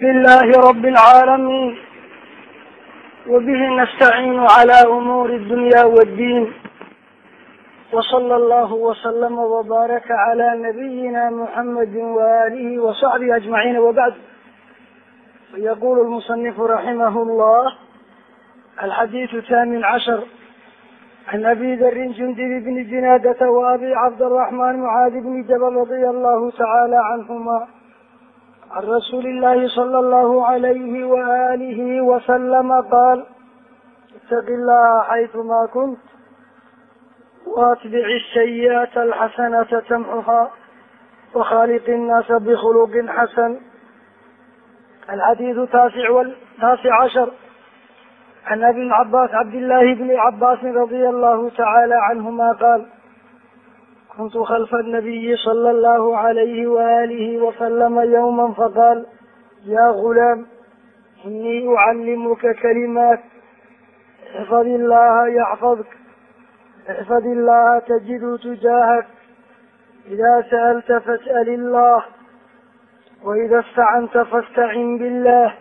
لله رب العالمين وبه نستعين على أمور الدنيا والدين وصلى الله وسلم وبارك على نبينا محمد وآله وصحبه أجمعين وبعد يقول المصنف رحمه الله الحديث الثامن عشر عن أبي ذر جندب بن جنادة وأبي عبد الرحمن معاذ بن جبل رضي الله تعالى عنهما عن رسول الله صلى الله عليه وآله وسلم قال اتق الله حيثما كنت واتبع السيئة الحسنة تمحها وخالق الناس بخلق حسن الحديث التاسع والتاسع عشر عن ابي العباس عبد الله بن عباس رضي الله تعالى عنهما قال كنت خلف النبي صلى الله عليه وآله وسلم يوما فقال يا غلام إني أعلمك كلمات احفظ الله يحفظك احفظ الله تجد تجاهك إذا سألت فاسأل الله وإذا استعنت فاستعن بالله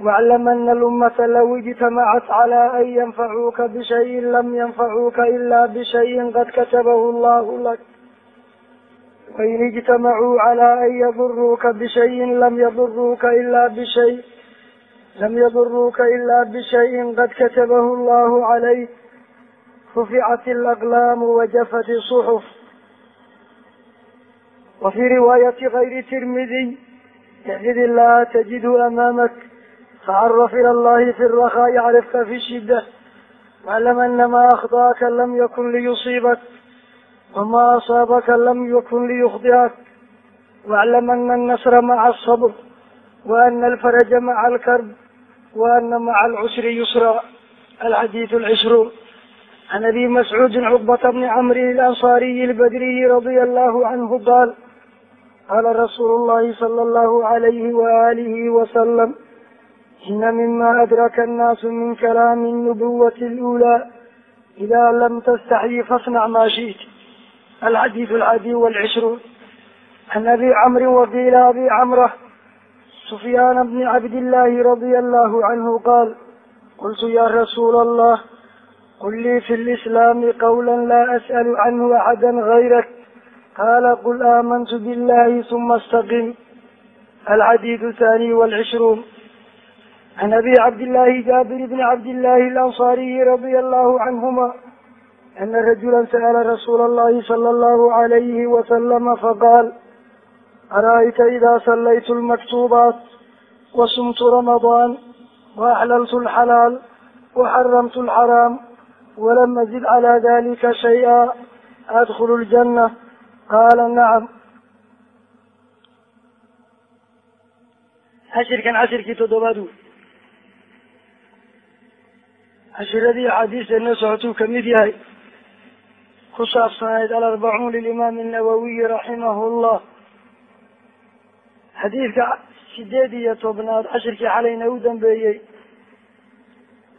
واعلم أن الأمة لو اجتمعت على أن ينفعوك بشيء لم ينفعوك إلا بشيء قد كتبه الله لك وإن اجتمعوا على أن يضروك بشيء لم يضروك إلا بشيء لم يضروك إلا بشيء قد كتبه الله عليك رفعت الأقلام وجفت الصحف وفي رواية غير ترمذي احفظ الله تجده tacaraf ila allahi fi rakhaa'i carafka fi shida waclam anamaa akhdaaka lam yakun liyusiibak wamaa asaabaka lam yakun liyukhdi'ak waclam ana annasra maca asabr wa ana alfaraja maca alkarb wa ana maca alcusri yusra alxadiidu alcishruun can abi mascuudin cuqbata bni camrin alansaariyi albadriyi radia allahu canhu qaal qaala rasuulu llahi sala allahu alayhi waaalihi wasalam إن مما أدرك الناس من كلام النبوة الأولى إذا لم تستحي فاصنع ما شئت الحديث العادي والعشرون عن أبي عمرو وقيل أبي عمرة سفيان بن عبد الله رضي الله عنه قال قلت يا رسول الله قل لي في الإسلام قولا لا أسأل عنه أحدا غيرك قال قل آمنت بالله ثم استقم الحديث الثاني والعشرون can abi cabdillaahi jaabir bni cabdillaahi alansaariyi radia allahu canhuma ana rajula sa'ala rasuula allahi sala allahu alayhi wasalama faqaal ara'ayta idaa sallaytu lmaktuubaat wasumtu ramadaan waaxlaltu alxalaal waxaramtu alxaraam walam azid calaa dalika shay-a adkhulu ljanna qaala nacam cashirkan cashirkii toddobaad wey cashiradii axaadiisteena socotuu ka mid yahay ku saabsanayd alarbacuun lilimaami annawawiyi raximahu llah xadiidka sideed iyo tobnaad cashirkii xalayna u dambeeyey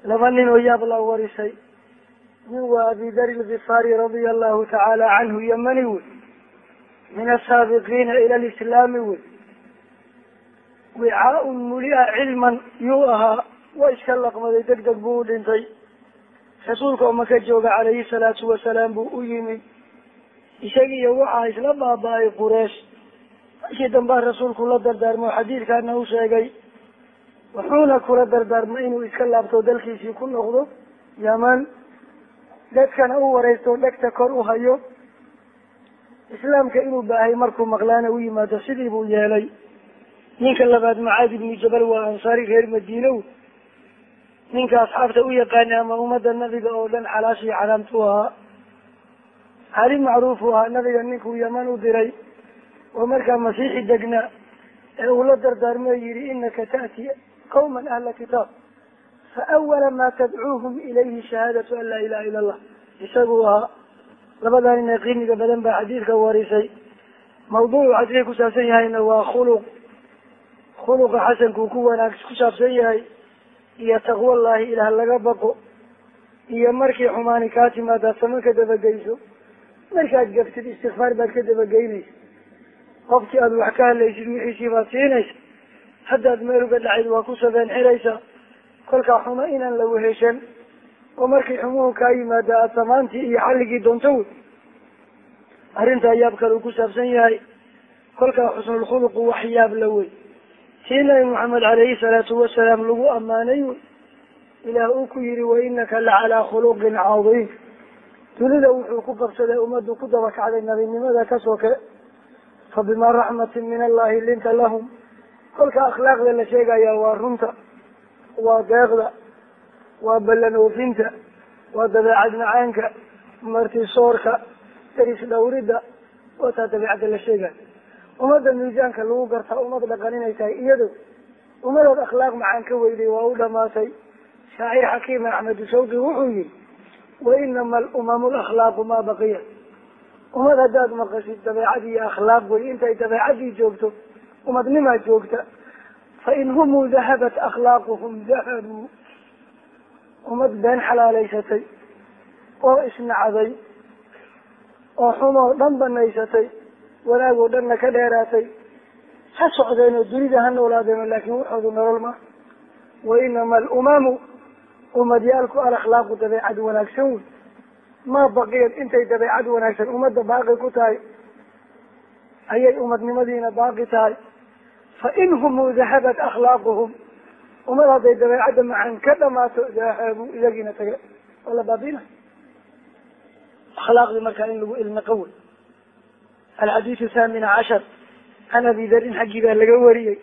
laba nin oo yaab la warisay nin waa abi dari lgifaari radia allahu tacaala canhu yamani wey min asaabiqiina ila lislaami wey wicaa-un muli-a cilman yuu ahaa waa iska laqmaday deg deg buu u dhintay. Rasuulka oo maka jooga calayhi salaatu wasalaam buu u yimid isagiiyo waxaa isla baaba-ay qureesh markii dambaa rasuulku la dardaarmo xadiidkaana u sheegay wuxuuna kula dardaarmay inuu iska laabto dalkiisii ku noqdo yaman. Dadkana u wareysto dhegta kor u hayo. Islaamka inuu baahay markuu maqlaana u yimaado sidii buu yeelay. Ninka labaad macaad ibnu jabal waa ansaari reer madiinow ninka asxaabta u yaqaana ama ummadda nabiga oo dhan xalaashii calaamtu ahaa cali macruufu ahaa nabiga ninkuu yaman u diray. Oo markaa masiixi degna ee uu la dardaarmo yihi inaka ta'ti qawman ahla kitaab fa awala maa tadcuuhum ilayhi shahaadatu an laa ilaha ila allah isaguu ahaa. Labadaa nin ee qiimiga badan baa xadiidka warisay. Mawduucu xadiidka ku saabsan yahayna waa khuluq. Khuluqa xasankuu ku wanaag ku saabsan yahay iyo taqwallahi ilaah laga baqo iyo markii xumaani kaa timaadaad sama ka dabageyso markaad gaftid istikfaar baad ka dabageynaysa. Qofkii aada wax ka hadlaysid wixiisii baad siinaysa haddaad meel uga dhacayd waa ku sabeen xiraysaa kolkaa xumo inaan la weheshan oo markii xumuhu kaa yimaada aada samaantii iyo xalligii doonto wey arrintaa yaab kale uu ku saabsan yahay. Kolkaa xusnulkhuluqu wax yaab la wey tii nabi maxamed calayhi salaatu wasalaam lagu ammaanay wey ilaah uu ku yihi wa inaka la calaa khuluqin cadiim. Dunida wuxuu ku qabsaday ummaddu ku daba kacday nabinimada ka soke fa bimaa raxmatin min allahi linta lahum. Kolka akhlaaqda la sheegaya waa runta waa deeqda waa ballan oofinta waa dabeecad macaanka martisoorka daris dhawridda waa taa dabeecadda la sheegayo ummadda miisaanka lagu gartaa ummad dhaqan inay tahay iyado ummadood akhlaaq macaan ka weyday waa u dhamaatay shaacir xakiim axmed sawdi wuxuu yihi wa inama alumamu lakhlaaqu maa baqiya. Ummad haddaad maqashid dabeecad iyo akhlaaq wey intay dabeecadii joogto umadnimaa joogta fa in humuu dahabat akhlaaquhum dahabuu ummad been xalaalaysatay oo isnacday oo xumoo dhan banaysatay wanaag oo dhanna ka dheeraatay ha socdeenoo dunida ha noolaadeeno laakin waxoodu nolol ma. Wa inama alumamu umadyaalku alakhlaaqu dabeecad wanaagsan wey. Maa baqiyad intay dabeecad wanaagsan ummadda baaqi ku tahay ayay umadnimadiina baaqi tahay. Fa in humuu dahabat akhlaaquhum ummad hadday dabeecadda macaan ka dhamaato dahabu iyagiina tage oo la baabina akhlaaqdii markaa in lagu ilmiqo wey alxadiidu thamina cashar can abi darin xaggii baa laga wariyey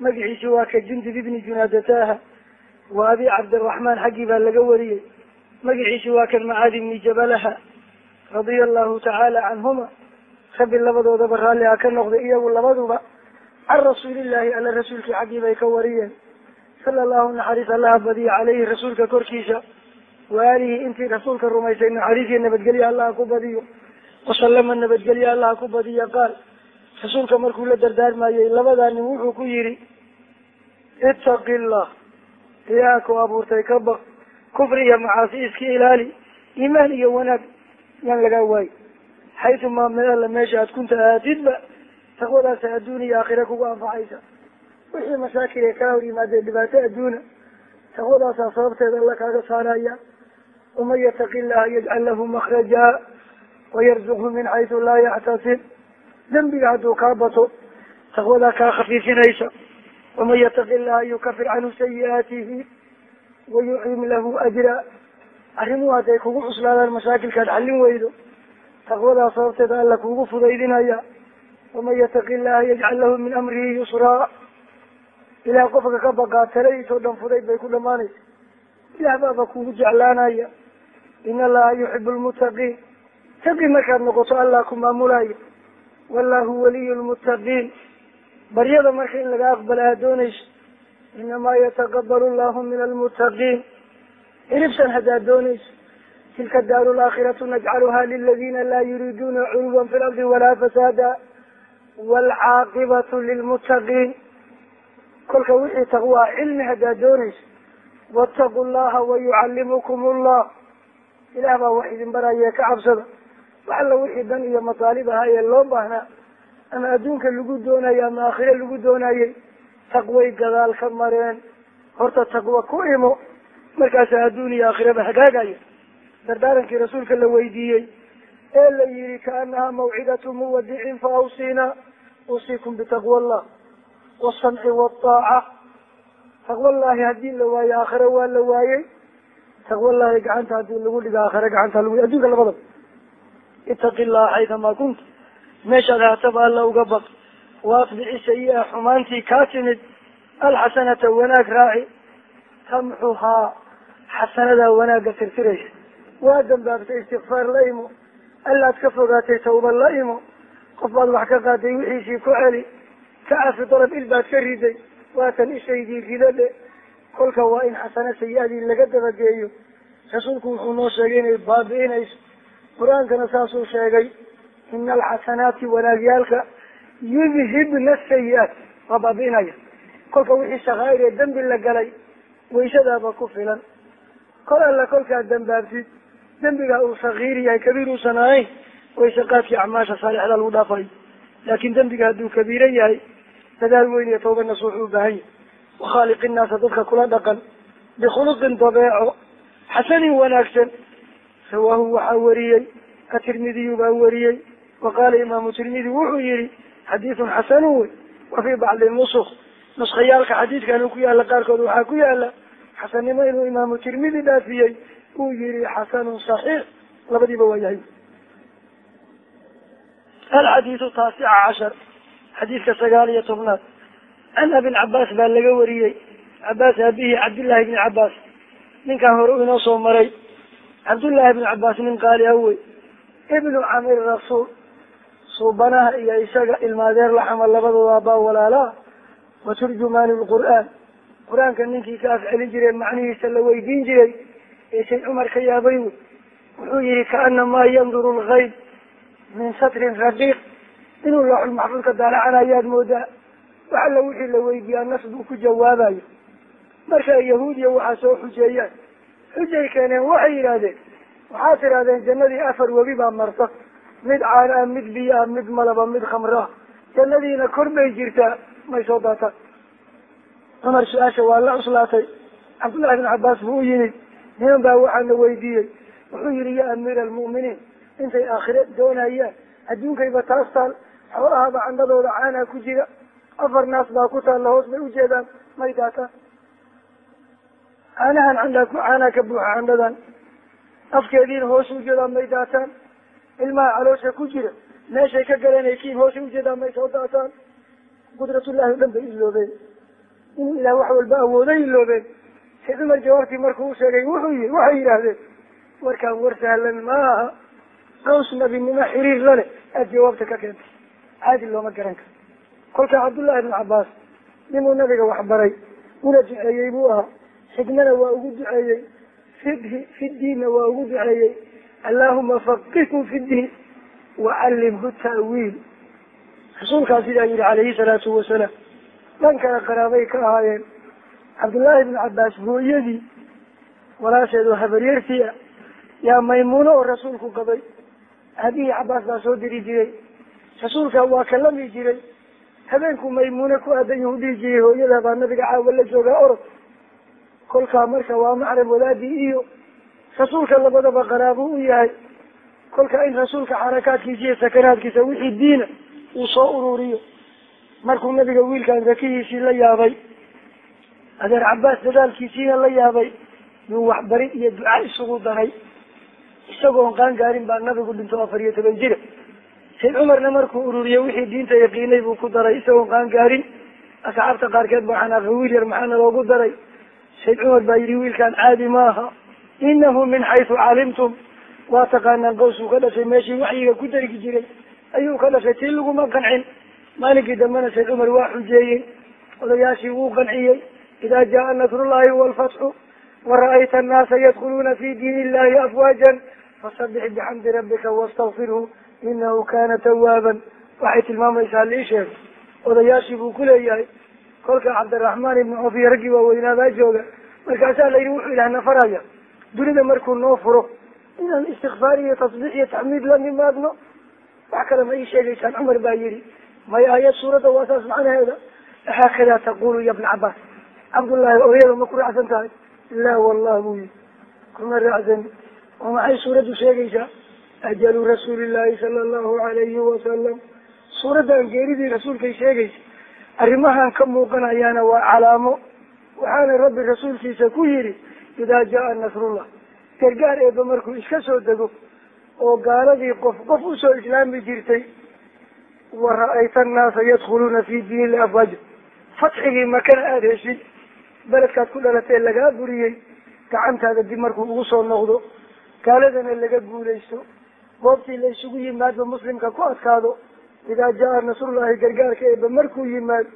magaciisi waa ka jundub ibni junaadataha wa abi cabdiraxmaan xaggii baa laga wariyey magaciisi waa kan macaadi ibni jabalaha radia allahu tacaala canhuma rabbi labadoodaba raalli ha ka noqday iyagu labaduba can rasuulillahi alla rasuulkii xaggii bay ka wariyeen sala allahu naxariis allaha badiya caleyhi rasuulka korkiisa wa aalihi intii rasuulka rumaysay naxariisiyo nabadgelya allaha ku badiyo wasalama nabadgelya allaha ku badiya qaal rasuulka markuu la dardaarmayey labadaa nin wuxuu ku yihi ittaqi illah ilaah ku abuurtay ka baq kufri iyo macaasi iska ilaali iimaan iyo wanaag yaan lagaa waayi xaytumaa meel alla meesha aad kunta aatidba taqwadaasa adduun iyo aakhira kugu anfacaysa wixii mashaakil ee kaa hor yimaadee dhibaato adduuna taqwadaasaa sababteeda alla kaaga saaraya waman yataqi illaha yajcal lahu makraja wayarzuqhu min xaysu laa yaxtasib dembiga hadduu kaa bato taqwadaa kaa khafiifinaysa waman yataqi illaha yukafir canhu sayi'aatihi wayucim lahu ajra arrimuhu hadday kugu cuslaadaan mashaakilkaad xallin weydo taqwadaa sababteeda alla kugu fudaydinaya waman yataqi illaha yajcal lahu min amrihi yusraa ilaah qofka ka baqaa taladiisoo dhan fudayd bay ku dhamaanaysa ilaah baaba kugu jeclaanaya in allaha yuxibu lmuttaqiin taqi markaad noqoto allah ku maamulaya wallahu waliyu lmuttaqiin baryada marka in laga aqbala aad doonayso inamaa yataqabalu llahu min almuttaqiin iribsan haddaad doonayso tilka daaru laakhiratu najcaluha liladina laa yuriiduuna culuwan fi lardi walaa fasaada waalcaaqibatu lilmuttaqiin kolka wixii taqwaa cilmi haddaad doonayso waataqu llaha wayucallimukum allah ilaah baa wax idin baraya ka cabsada wax alla wixii dan iyo masaalib ahaa ee loo baahnaa ama adduunka lagu doonayo ama aakhire lagu doonayay taqway gadaal ka mareen horta taqwa ku imo. Markaasa adduun iyo aakhiraba hagaagaya dardaarankii rasuulka la weydiiyey ee la yihi kaanaha mawcidatu muwadicin fa awsiina usiikum bitaqwa allah wasamci waataaca taqwallahi haddii la waayo aakhire waa la waayey. Taqwallahi gacanta haddii lagu dhigo aakhire gacanta lagu adduunka labadaba itaqi llaha xaydamaa kunta meeshaad haataba alla uga baq. Waatbici sayi-a xumaantii kaa timid. Alxasanata wanaag raaci. Tamxuhaa xasanadaa wanaagga tirtiraysa. Waa dambaabtay istikfaar la imo. Allaad ka fogaatay tawba la imo. Qof baad wax ka qaaday wixiisii ku celi. Ka cafi dalab il baad ka riday. Waatan ishaydii ridadhe kolka waa in xasano sayi-adii laga dabageeyo. Rasuulku wuxuu noo sheegay inay baabi'inayso qur'aankana saasuu sheegay ina alxasanaati wanaagyaalka yudhibna sayi-aat waa baabi'inaya kolka wixii shakaa'ir ee dembi la galay waysadaaba ku filan. Kol alla kolkaad dambaabtid dembigaa uu sakiir yahay kabiir uusan ahayn wayse qaadkii acmaasha saalixda lagu dhaafayo laakin dembiga hadduu kabiiro yahay dadaal weyn iyo tawba nasuux u baahan yahy wakhaaliq innaasa dadka kula dhaqan. Bikhuluqin dabeeco xasanin wanaagsan rawaahu waxaa wariyey atirmidiyu baa wariyey wa qaala imaamu tirmidi wuxuu yihi xadiidun xasanun wey wa fii bacdi nusuk nuskayaalka xadiidkan uu ku yaalla qaarkood waxaa ku yaalla xasannimo inuu imaamu tirmidi dhaafiyey uu yihi xasanun saxiix. Labadiiba waa yahay. Alxadiidu taasica cashar xadiidka sagaal iyo tobnaad. Can abilcabaas baa laga wariyey cabaas aabihi cabdillahi bni cabaas ninkan hore u inoo soo maray cabdullaahi bni cabaas nin qaali awey ibnu camir rasuul suubanaha iyo isaga ilmaadeer laxama labadooda baa walaalaa wa turjumaani lqur'aan qur'aanka ninkii ka afcelin jireen macnihiisa la weydiin jiray ee cumar ka yaabay wey wuxuu yihi kaanamaa yanduru lgayb min satrin raqiiq. Inuu looxul maxfuudka daalacan ayaad moodaa wax alla wixii la weydiiyaa nas buu ku jawaabayo marka yahuudiya waxaa soo xujeeyaan xujay keeneen waxay yidhaahdeen waxaad tidhahdeen jannadii afar webi baa marta. Mid caana ah mid biyo ah mid malaba mid khamro ah jannadiina kor bay jirtaa may soo daataan. Cumar su'aasha waa la cuslaatay. Cabdullahi bin cabaas buu u yimid. Niman baa waxaana weydiiyey. Wuxuu yihi ya amiira almu'miniin intay aakhire doonayaan. Adduunkayba taas taal xoolahaba candhadooda caanaa ku jira. Afar naas baa ku taalla hoos bay ujeedaan may daataan caanahan candhaa ku caanaa ka buuxa candhadan afkeediina hoos ujeedaan may daataan ilmaha caloosha ku jira meeshay ka galanaykiin hoosay ujeedaan may soo daataan qudratullahi o dhan bay iloobeen inuu ilaah wax walba awooday iloobeen see cumar jawaabtii markuu u sheegay wuxuu yihi waxay yidhaahdeen warkaan war sahlan maaha qaws nabinimo xiriir la leh aada jawaabta ka keentay caadi looma garan karo kolkaa cabdullahi ibnu cabaas ninuu nabiga waxbaray una duceeyey buu ahaa xikmana waa ugu duceeyey fidhi fi diinna waa ugu duceeyey. Allahuma faqihhu fi diin wacallimhu ta'wiil. Rasuulkaa sidaa yihi calayhi salaatu wasalaam dhan kale qaraabay ka ahaayeen. Cabdullaahi ibnu cabaas hooyadii walaasheed oo habaryartii ah yaa maymuuno oo rasuulku qabay aabihii cabaas baa soo diri jiray rasuulka waa kalami jiray. Habeenku maymuune ku aadan yahu dhihi jiray hooyada baa nabiga caawa la joogaa orod kolkaa marka waa macrab wadaadii iyo rasuulka labadaba qaraabo u yahay. Kolka in rasuulka xarakaadkiisa iyo sakanaadkiisa wixii diina uu soo ururiyo. Markuu nabiga wiilkan zakihiisii la yaabay adeer cabaas dadaalkiisiina la yaabay yuu waxbarid iyo duca isugu daray. Isagoon qaan gaarin baa nabigu dhinto afar iyo toban jira. Sayd cumarna markuu ururiye wixii diinta yaqiinay buu ku daray. Isagoon qaan gaarin asxaabta qaarkeed baa xanaaqa wiil yar maxaana loogu daray sayd cumar baa yidhi wiilkaan caadi maaha. Inahu min xaysu calimtum waa taqaanaan qawsuu ka dhashay meeshii waxyiga ku dargi jiray ayuu ka dhashay tii laguma qancin. Maalinkii dambena sayd cumar waa xujeeyey odayaashii wuu qanciyey. Idaa jaa nasrullahi walfatxu wara-ayta annaasa yadkhuluuna fi diin illahi afwaajan fasabix bixamdi rabbika wastakfirhu inahu kana tawaaban waxay tilmaamaysaa lii sheeg odayaashii buu ku leeyahay kolka cabdiraxmaan ibnu cof iyo raggii waaweynaabaa jooga markaasaa la yidhi wuxuu ilaah nafaraya dunida markuu noo furo inaan istikfaar iyo tasbiix iyo taxmiid la nimaadno wax kale ma ii sheegaysaan. Cumar baa yidhi may aayad suuradda waa saas macnaheeda haakada taqulu ya bna cabaas cabdullaahi ooyada ma ku raacsan tahay? Laa wallah buu yihi kuma raacsan oo maxay suuraddu sheegaysaa? Ajalu rasuulillahi sala allahu alayhi wasalam suuraddan geeridii rasuulkay sheegaysa arrimahan ka muuqanayaana waa calaamo. Waxaana rabbi rasuulkiisa ku yidhi idaa jaa nasrullah. Gargaar eeba markuu iska soo dego oo gaaladii qof qof u soo islaami jirtay wa ra'ayta annaasa yadkhuluuna fi diin illahi afwaaja fatxigii makana aada heshid beledkaad ku dhalatee lagaa buriyey gacantaada dib markuu ugu soo noqdo gaaladana laga guulaysto. Goobtii la isugu yimaadba muslimka ku adkaado idaa jaa nasrullahi gargaarka eeba markuu yimaad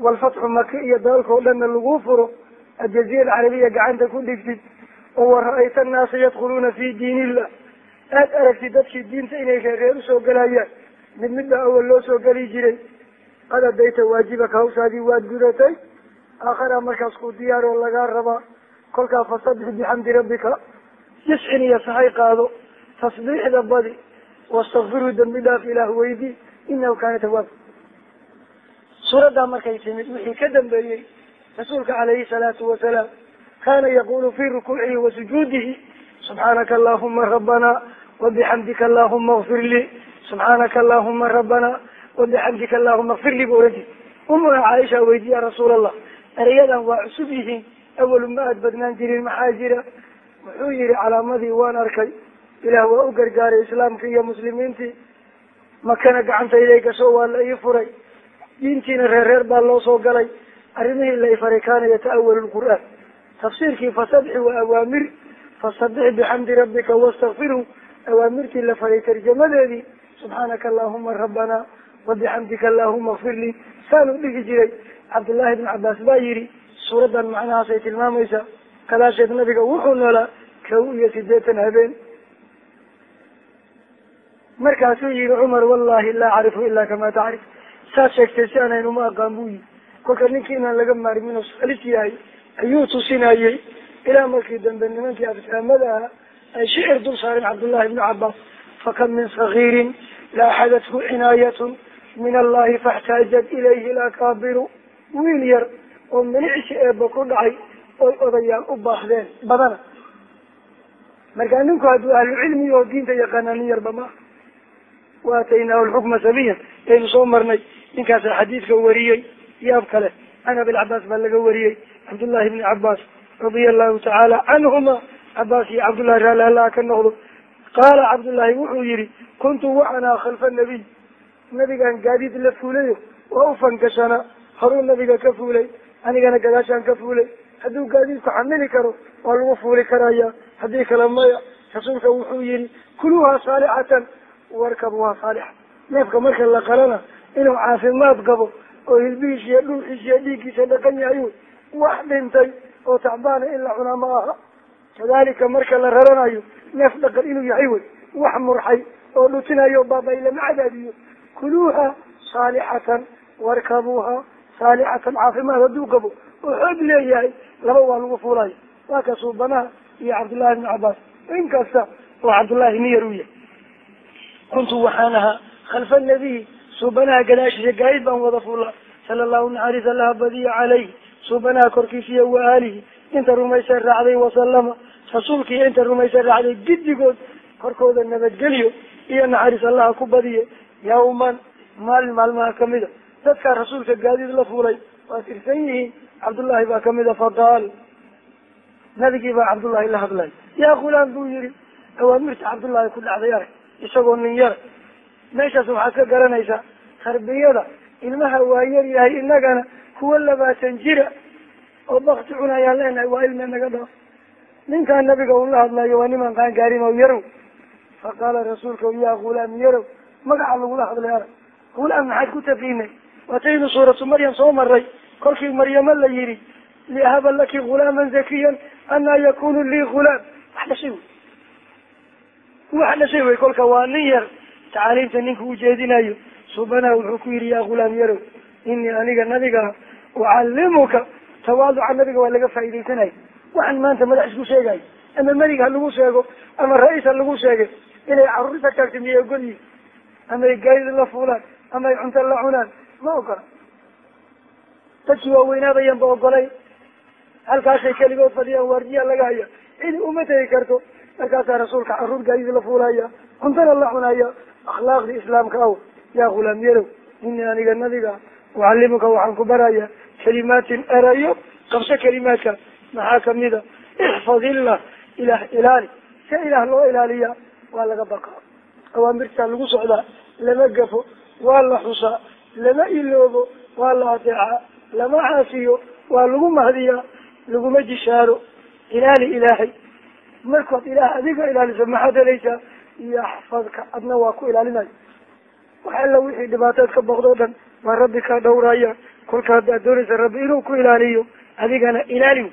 walfatxu maka iyo dalkao dhanna lagu furo aljaziira alcarabiya gacanta ku dhigtid oo wa ra'ayta annaasa yadkhuluuna fi diin illah aada aragtid dadkii diinta inay reereer u soo galayaan mid midba awal loo soo geli jiray qad adayta waajibaka hawshaadii waad gudatay aakhara markaas ku diyaar oo lagaa rabaa kolkaa fasabix bixamdi rabbika jiscin iyo sahay qaado tasbiixda badi wastakfirhu dambi dhaaf ilaah weydii inahu kaana tawaab suuraddaa markay timid wixii ka dambeeyey rasuulka calayhi salaatu wasalaam kana yaqulu fi rukuucihi wa sujuudihi subxaanaka allahuma rabbana wabixamdika allahuma kfir lii subxaanaka allahuma rabbana wabixamdika allahuma kfir lii bu ohan jiri umuna caaisha weydiiya rasuul allah erayadan waa cusub yihiin awalu ma aad badnaan jirin maxaa jira wuxuu yihi calaamadii waan arkay ilaah waa u gargaaray islaamkii iyo muslimiintii makana gacantayday gasho waa la ii furay. Diintiina reer reer baa loo soo galay. Arrimihii la ifaray kaana yata'awalu lqur'aan tafsiirkii fasabxi waa awaamir fasabix bixamdi rabbika wastakfirhu awaamirtii la faray tarjamadeedii subxaanaka allahuma rabbana wabixamdika allahuma kfir lii. Saanuu dhihi jiray. Cabdullaahi ibn cabaas baa yidhi suuraddan macnahaasay tilmaamaysaa kadaasheed nabiga wuxuu noolaa kow iyo sideetan habeen markaasuu yihi cumar wallahi laa acrifu ila kama tacrif. Saad sheegtay si anayn uma aqaan buu yihi kolka ninkii inaan laga maarmin oo salis yahay ayuu tusinayey. Ilaa markii dambe nimankii afsaamada ahaa ay shicir dul saareen cabdullahi ibnu cabaas fakam min sagiirin la axadathu cinaayatun min allahi faxtaajat ilayhi lakaabiru wiil yar oo milicsi eeba ku dhacay oy odayaal u baahdeen badana. Markaa ninku hadduu ahlucilmi oo diinta yaqaanaa nin yarba maaha waataynaahu lxukma sabiyan aynu soo marnay ninkaasaa xadiidka wariyey yaab kale can abilcabaas baa laga wariyey cabdullahi ibni cabaas radia allahu tacaala canhuma cabaas iyo cabdullahi raalli allaha ka noqdo qaala cabdullaahi wuxuu yihi kuntu wacanaa khalfa nabiy nabigaan gaadiid la fuulayo waa u fangashanaa horuu nabiga ka fuulay anigana gadaashaan ka fuulay hadduu gaadiidku xamili karo waa lagu fuuli karaya haddii kale maya rasuulka wuxuu yihi kuluuha saalixatan warkabuha saalixa neefka marka la qalana inuu caafimaad qabo oo hilbihiis iyo dhulkiis iyo dhiiggiisa dhaqan yahay wax dhintay oo tacbaana in la cunaa ma aha. Kadalika marka la raranayo neef dhaqan inuu yahay wey wax murxay oo dhutinayo baabay lama cadaadiyo kuluuha saalixatan warkabuuha saalixatan caafimaad hadduu qabo oo xoog leeyahay laba waa lagu fuulayo waa ka suubanaha iyo cabdullahi ibnu cabaas inkasta oo cabdullahi niyar u yahay kuntu waxaan ahaa khalfa nabiy suubanaha gadaashiisa gaayid baan wada fuulaa sala allahu naxariis allaha badiya calayh suubanaha korkiisiiyo wa aalihi inta rumaysa raacday wasalama rasuulkiiyo inta rumaysa raacday giddigood korkooda nabadgelyo iyo naxariis allaha ku badiye yawman maalin maalmaha kamida dadkaa rasuulka gaadiid la fuulay waa tirsan yihiin cabdullaahi baa ka mid a faqaal nabigii baa cabdullaahi la hadlay yaa gulaam buu yihi awaamirta cabdullaahi ku dhacday arag isagoo nin yara meeshaas waxaad ka garanaysaa tarbiyada ilmaha waa yar yahay inagana kuwa labaatan jira oo bakti cunayaan leenahay waa ilme naga dhaaf ninkaan nabiga uu la hadlayo waa niman qaan gaarin oo yarow. Faqaala rasuulka yaa gulaam yarow magaca lagula hadlay arag gulaam maxaad ku taqiinay waataynu suuratu maryam soo maray kolkii maryamo la yihi liahaba laki gulaaman zakiyan anaa yakunu lii gulaam. Wax dhashay wey wax dhashay wey kolka waa nin yar. Tacaaliimta ninka ujeedinayo subanaha wuxuu ku yihi yaa gulaam yarow inii aniga nabiga ucallimuka. Tawaaduca nabiga waa laga faa'iidaysanaya waxaan maanta madax isku sheegayo ama melig ha lagu sheego ama ra'iis ha lagu sheegay. Inay carruurta taagta miyay ogol yihiin ama ay gaadid la fuulaan ama ay cunto la cunaan ma ogola. Dadkii waaweynaadayan ba ogolay. Halkaasay keligood fadhiyaan waardiyaa laga haya cidi uma tegi karto markaasaa rasuulka carruur gaadid la fuulaya cuntana la cunaya akhlaaqdii islaamka aw yaa gulaam yarow inii aniga nabiga ucallimuka waxaan ku baraya kalimaatin erayo qabso kalimaadka maxaa kamida ixfad illah ilaah ilaali se ilaah loo ilaaliya waa laga baqaa. Awaamirtaa lagu socdaa lama gafo waa la xusaa lama iloobo waa la adeecaa lama caasiyo waa lagu mahdiyaa laguma jishaaro. Ilaali ilaahay markaad ilaah adiga ilaaliso maxaad helaysaa yaxfadka adna waa ku ilaalinayo wax alla wixii dhibaataad ka boqdoo dhan waa rabbi kaa dhawraya kolka haddaad doonaysa rabbi inuu ku ilaaliyo adigana ilaali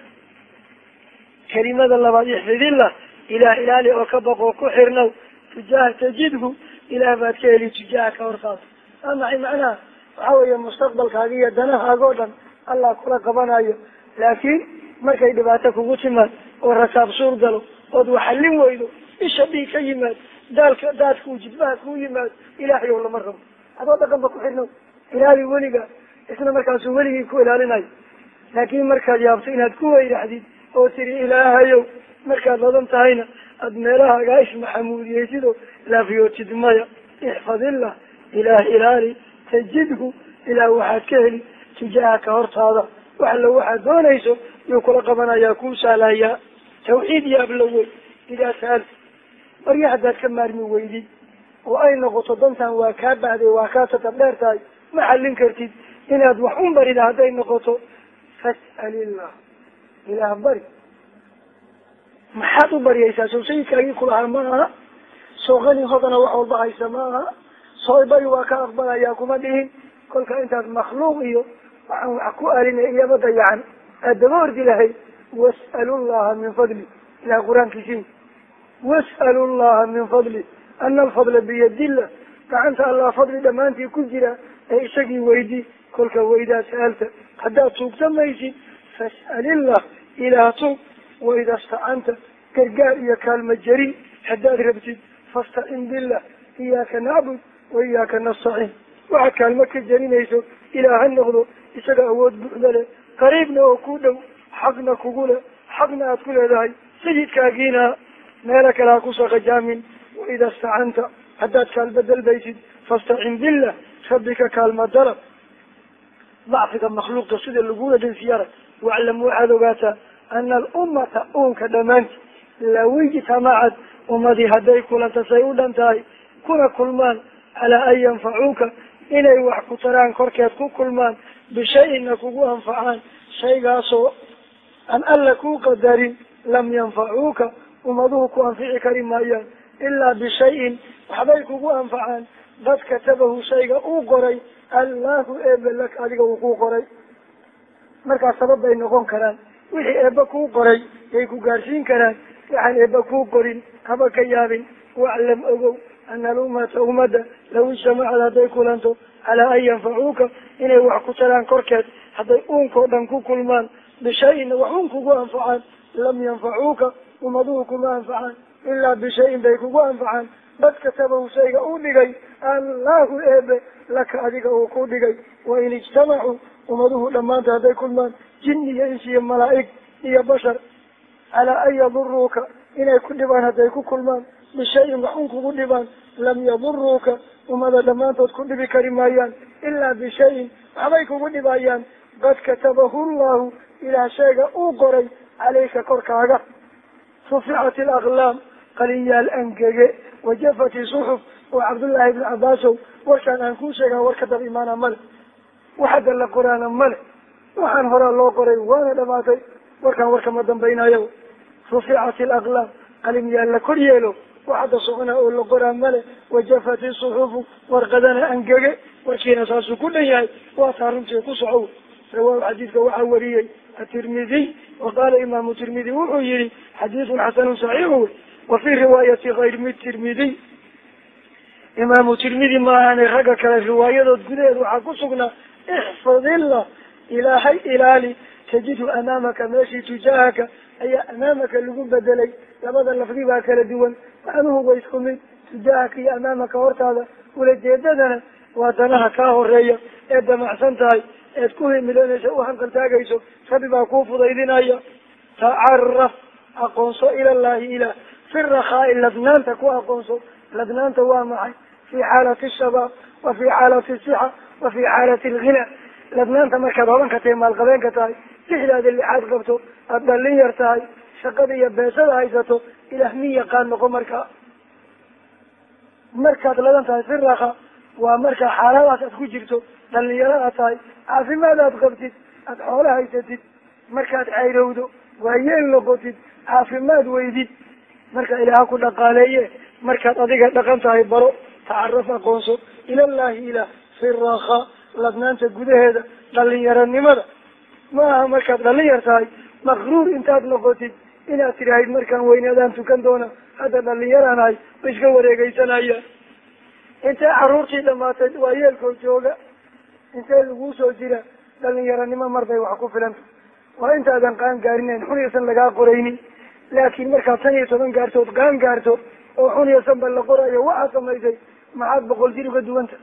kelimada labaad ixfidillah ilaah ilaali oo ka baqoo ku xirnow tujaaha tajidhu ilaah baad ka heli tujaaha ka hortaada waa maxay macnaha? Waxa weeye mustaqbalkaaga iyo danahaaga o dhan allah kula qabanayo. Laakiin markay dhibaato kugu timaad oo rakaab suur galo ood waxallin weydo isha dhiig ka yimaad daalka daadkuu jidbaha kuu yimaado ilaahay ow lama rabo. Adoo dhaqanba ku xirnow ilaali weliga isna markaasuu weligii ku ilaalinayo laakiin markaad yaabto inaad ku weyraxdid oo tiri ilaahayow markaad ladan tahayna aada meelahaagaa ismaxamuudiyeysid oo laafiyootid maya. Ixfadillah ilaah ilaali tajidhu ilaah waxaad ka heli tijaahaka hortaada. Wax alla waxaad doonayso yuu kula qabanayaa kuu saalayaa tawxiid iyo ablowey idaa saal marya haddaad ka maarmi weydid oo ay noqoto dantan waa kaa bahday waa kaa tatar dheer tahay ma xallin kartid inaad wax un barida hadday noqoto fas'al illah ilaah bari. Maxaad u baryaysaa soo sayidkaagii kulahaa ma aha soo qani hodana wax walba haysa ma aha soo bari waa ka aqbalayaa kuma dhihin kolka intaad makhluuq iyo waxaan wax ku alinay iyaba dayacan aad daba ordi lahayd was'alu llaha min fadli ilaah qur'aankiisii was'alu llaha min fadli ana alfadla biyadillah gacanta allah fadli dhammaantii ku jira ee isagii weydi kolka weydaa sa'alta haddaad tuugsamaysid fas'alillah ilaah tuug waida stacanta gargaar iyo kaalma jarin haddaad rabtid fastacin billah iyaaka nacbud wa iyaaka nastaciin waxaad kaalmo ka jarinayso ilaah ha noqdo isaga awood buuxda leh qariibna oo ku dhow xaqna kugu leh xaqna aad ku leedahay sayidkaagiina meelo kale ha ku saqajaamin waida stacanta haddaad kaalma dalbaysid fastacin billah rabbika kaalma dalab dacfiga makhluuqda sida lagu wadensiyara waclam waxaad ogaataa ana alummata uunka dhammaanti law ijtamacad ummadii hadday kulanta say u dhan tahay kuna kulmaan calaa an yanfacuuka inay wax ku taraan korkeed ku kulmaan bishayina kugu anfacaan shaygaasoo aan alla kuu qadarin lam yanfacuuka ummaduhu ku anfici kari maayaan ilaa bishayin waxbay kugu anfacaan dad katabahu shayga uu qoray allahu eebe lak adiga uu kuu qoray markaas sabab bay noqon karaan wixii eebba kuu qoray yay ku gaarsiin karaan waxaan eebba kuu qorin haba ka yaabin waclam ogow ana alummata ummadda law ijtamacad hadday kulanto calaa an yanfacuuka inay wax ku taraan korkeed hadday uunkao dhan ku kulmaan bishayin wax un kugu anfacaan lam yanfacuuka ummaduhu kuma anfacaan ilaa bishayin bay kugu anfacaan dad katabahu shayga uu dhigay allahu eebe laka adiga uu ku dhigay wain ijtamacuu ummaduhu dhammaanta hadday kulmaan jin iyo ins iyo malaa'ig iyo bashar calaa an yaduruuka inay ku dhibaan hadday ku kulmaan bishayin wax un kugu dhibaan lam yaduruuka ummada dhammaantood ku dhibi kari maayaan ilaa bishayin waxbay kugu dhibayaan qad katabahu llahu ilaah sheega uu qoray calayka korkaaga ruficat alaqlaam qalinyaal angege wajafat isuxuf oo cabdullaahi ibni cabaasow warkaan aan kuu sheegaa war ka daba imaana male wax hadda la qoraana male waxaan horaa loo qoray waana dhamaatay warkaan warkama dambaynayo ruficat alaqlaam qalinyaal la kor yeelo wax hadda socona oo la qoraa male wajafat isuxufu warqadana angege warkiina saasuu ku dhan yahay waa taa runtii ku socow rawaahu xadiidka waxaa wariyey atirmidiy wa qaala imaamu tirmidi wuxuu yihi xadiidun xasanun saxiixu wey wa fii riwaayati kayri tirmidiy imaamu tirmidi ma ahane ragga kale riwaayadood gudaheed waxaa ku sugnaa ixfadillah ilaahay ilaali tajidhu amaamaka meeshii tujaahaka ayaa amaamaka lagu bedelay labada lafdi baa kala duwan macnuhu wa isku mid tujaahaka iyo amaamaka hortaada ulajeedadana waa danaha kaa horreeya eed damacsan tahay eed ku himiloonaysa u hanqaltaagayso rabbi baa kuu fudaydinaya. Tacaraf aqoonso ilallahi ilah fi rakhaai ladnaanta ku aqoonso. Ladnaanta waa maxay? Fi xaalati shabaab wa fi xaalati sixa wa fi xaalati alghina. Ladnaanta markaad hodanka tahay maalqabeenka tahay sixdaada lixaad qabto aada dhallin yar tahay shaqada iyo beesada haysato ilaah min yaqaan noqo markaa. Markaad ladan tahay fi raka waa markaa xaaladaas aad ku jirto dhalinyaro aad tahay caafimaad aad qabtid aada xoolo haysatid markaad cayrowdo waa yeel noqotid caafimaad weydid. Marka ilaaha ku dhaqaaleeye markaad adiga dhaqan tahay baro tacaraf aqoonso ilallahi ilah fi rakaa ladnaanta gudaheeda dhalinyaronimada ma aha markaad dhalinyar tahay makruur intaad noqotid inaad tidhaahid markaan weynaadaan tukan doona hadda dhalinyaraan ahay ma iska wareegeysanaya intee caruurtii dhamaatay waa yeelkoo jooga. Intee laguu soo jira dhalinyaronimo mar bay wax ku filanta. Waa intaadan qaan gaarinayn xun iyosan lagaa qoraynin. Laakiin markaad tan iyo toban gaartood qaan gaarto oo xun iyosanba la qorayo waxaad samaysay maxaad boqol jir uga duwanta.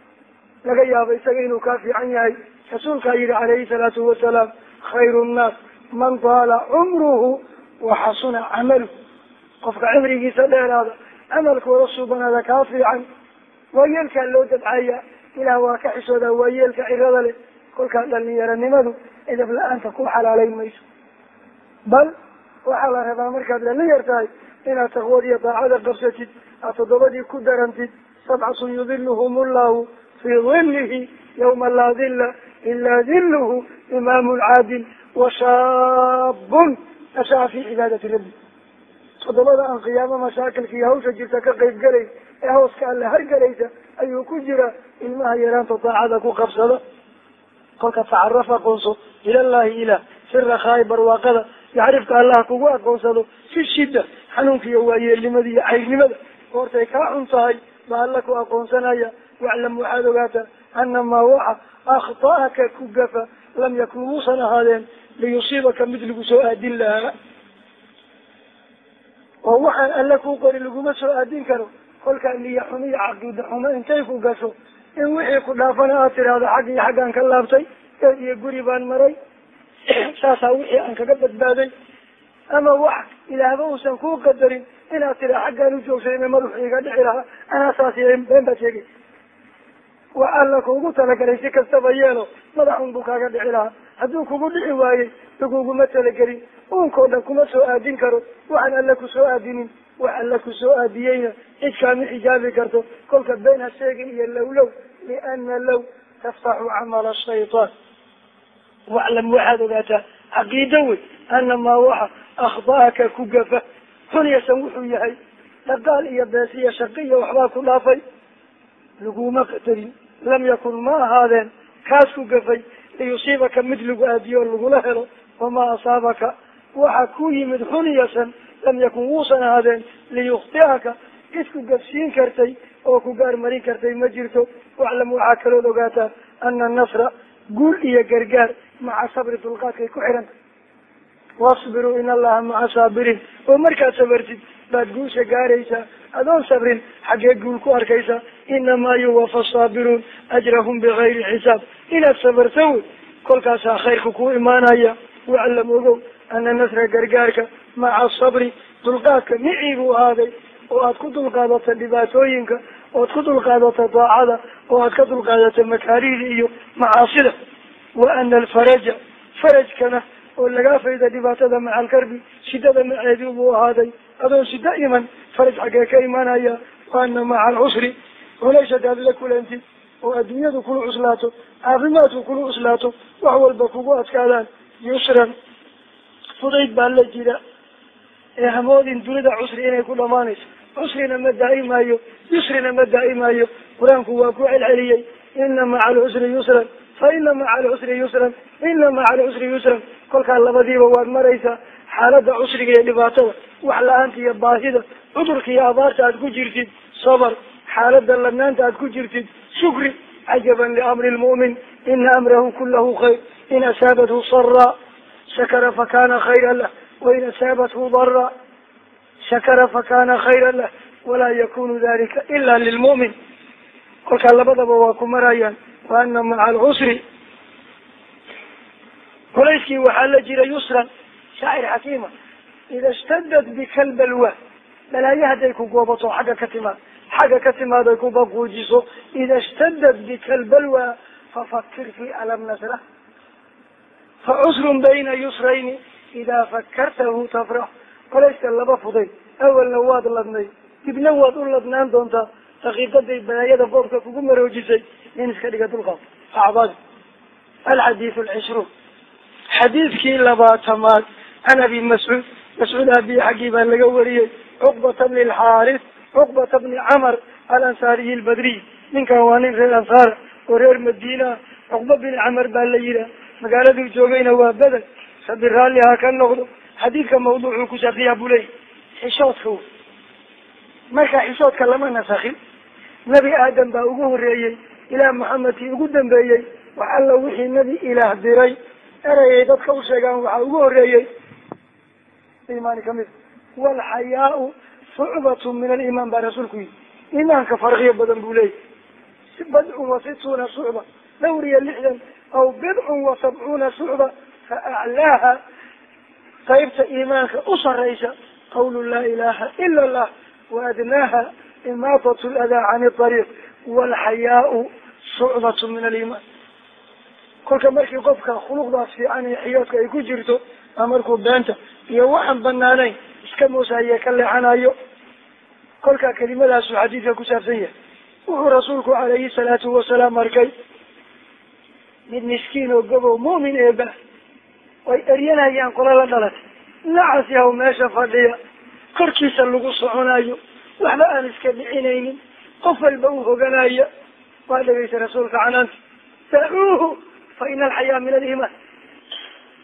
Laga yaabo isaga inuu kaa fiican yahay. Rasuulkaa yihi calayhi salaatu wasalaam khayru nnaas man taala cumruhu wa xasuna camaluhu. Qofka cimrigiisa dheeraada camalkooda suubanaada kaa fiican waa yeelkaa loo dabcaya ilaah waa ka xishoodaa waa yeelka cirada leh. Kolkaa dhalinyaranimadu edab la'aanta ku xalaalayn mayso. Bal waxaa la rabaa markaad dhalinyar tahay inaad taqwad iyo daacada qabsatid aad toddobadii ku darantid sabcatun yudiluhum ullahu fii dilihi yawma laa dilla ilaa diluhu imaamun caadil wa shaabun. Nashaca fii cibaadati rabbi. Toddobada aan qiyaamo mashaakilka iyo hawsha jirta ka qayb gelay ee hooska alle hargelaysa ayuu ku jira ilmaha yaraanta daacada ku qabsada kolka tacaraf aqoonso ilallahi ilah si rakhaai barwaaqada yacrifka allah kugu aqoonsado fi shidda xanuunka iyo waayeelnimada iyo cayrnimada goortay kaa xun tahay baa alla ku aqoonsanaya. Waclam waxaad ogaataa anamaa waxa akhta'aka ku gafa lam yakun muusan ahaadeen liyusiibaka mid lagu soo aadin lahaa. Oo waxaan alle kuu qori laguma soo aadin karo kolkaa niya xumo iyo caqiida xumo intay ku gasho? In wixii ku dhaafana aad tidhaahdo xag iyo xaggaan ka laabtay eed iyo guri baan maray saasaa wixii aan kaga badbaaday. Ama wax ilaahba uusan kuu qadarin inaad tiraa xaggaan u joogsadayna madaxu iga dhici lahaa anaa saas been baad sheegay. Wax alla kuugu talagalay si kastaba yeelo madaxun buu kaaga dhici lahaa. Hadduu kugu dhici waayey laguguma talagelin. Uunkao dhan kuma soo aadin karo waxaan alla ku soo aadinin wax alla ku soo aadiyeyna. Cid kaama xijaabi karto. Kolka been ha sheegin iyo low low liana low taftaxu camala shaytaan. Waclam waxaad ogaataa caqiida wey anamaa waxa akhda'aka ku gafa. Xunyasan wuxuu yahay dhaqaal iyo bees iyo shaqi iyo waxbaa ku dhaafay. Laguma qadarin lam yakun ma ahaadeen kaas ku gafay. Liyusiibaka mid lagu aadiyo oo lagula helo. Wamaa asaabaka. Waxa ku yimid xunyasan lam yakun wuusan ahaadeen liyukhti'aka. Cid ku gafsiin kartay oo ku gaarmarin kartay ma jirto. Waclam waxaa kalood ogaataa ana nasra guul iyo gargaar maca sabri dulqaadkay ku xidhanta wasbiruu in allaha maca saabiriin oo markaad sabartid baad guusha gaaraysaa. Adoon sabrin xaggee guul ku arkaysaa inamaa yuwafa saabiruun ajrahum bigayri xisaab. Inaad sabarto wey kolkaasaa khayrka ku imaanaya. Waclam ogow ana nasra gargaarka maca sabri dulqaadka micii buu ahaaday oo aad ku dulqaadata dhibaatooyinka oad ku dulqaadata daacada oo aad ka dulqaadata makaarihda iyo macaasida. Wa ana alfaraja farajkana oo lagaa fayda dhibaatada maca alkarbi shidada maceedii buu ahaaday. Adoon shida iman faraj xaggee ka imanaya wa ana maca alcusri culays hadaad la kulantid oo adduunyadu kula cuslaato caafimaadku kula cuslaato wax walba kugu adkaadaan yusran. Fudayd baa la jira ee hamoodin dunida cusri inay ku dhamaanayso cusrina ma daa'imayo yusrina ma daa'imayo qur'aanku waa ku celceliyey. Ina maca alcusri yusran fa ina maca alcusri yusran ina maca alcusri yusran. Kolkaa labadiiba waad maraysaa xaaladda cusriga iyo dhibaatada wax la'aanta iyo baahida cudurka iyo abaarta aad ku jirtid sabar. Xaaladda ladnaanta aad ku jirtid shukri. Cajaban liamri lmu'min ina amrahu kulahu khayr. In asaabathu saraa shakara fakana khayra lah wain asaabathu dara shakara fakana khayra lah walaa yakunu dalika ila lilmu'min kolkaa labadaba waa ku marayaan wa ana maca alcusri culayskii waxaa la jira yusran shaacir xakiima ida ishtadad bika lbalwa balaayo hadday ku goobato xagga ka timaad xagga ka timaad ay kubaquujiso ida ishtadad bika albalwa fafakir fi alam nasra facusrun bayna yusrayni idaa fakartahu tafrax colayska laba fuday awalna waad ladnay dibna waad u ladnaan doontaa daqiiqaday balaayada boobka kugu maroojisay nin iska dhiga dulqaad acbad alxadiidu alcishruun xadiidkii labaatamaad can abi mascuud mascuud aabiye xaggii baa laga wariyey cuqbata bni alxaaris cuqbata bni camar alansaariyi albadriy ninkan waa nin reer ansaara oo reer madiina cuqba bini camar baa la yihaah magaaladuu joogayna waa bedel rabi raalli ha ka noqdo xadiidka mawduucuu ku saqiyaa buu leeyahy xishoodka w marka xishoodka lama nasakin nebi aadam baa ugu horeeyey ilaah maxamedkii ugu dambeeyey wax alla wixii nebi ilaah diray. Erayay dadka u sheegaan waxaa ugu horeeyey imaani ka mid walxayaau shucbatu min aliimaan baa rasuulku yidhi. Iimaanka farqiyo badan buu leeyahy badcun wa situuna shucba dhowr lixdan aw bidcun wa sabcuuna shucba fa aclaaha qaybta iimaanka u saraysa qawlu laa ilaha ila allah wa adnaaha imaatat ladaa cani ariiq walxayaau shucbatu min aliimaan. Kolka markii qofka khuluqdaas fiican iyo xiyoodka ay ku jirto a markuu beenta iyo waxaan banaanayn iska moosaye ka leexanayo kolkaa kelimadaasuu xadiidka ku saabsan yahay. Wuxuu rasuulku calayhi salaatu wasalaam arkay mid miskiin oo gobow mu'min eeba ay eryanayaan qola la dhalatay. Nacas yahow meesha fadhiya korkiisa lagu soconayo waxba aan iska dhicinaynin. Qof walba uu hoganaya waa dhegeysa rasuulka canaanta. Dacuuhu fa ina alxayaa min aliimaan.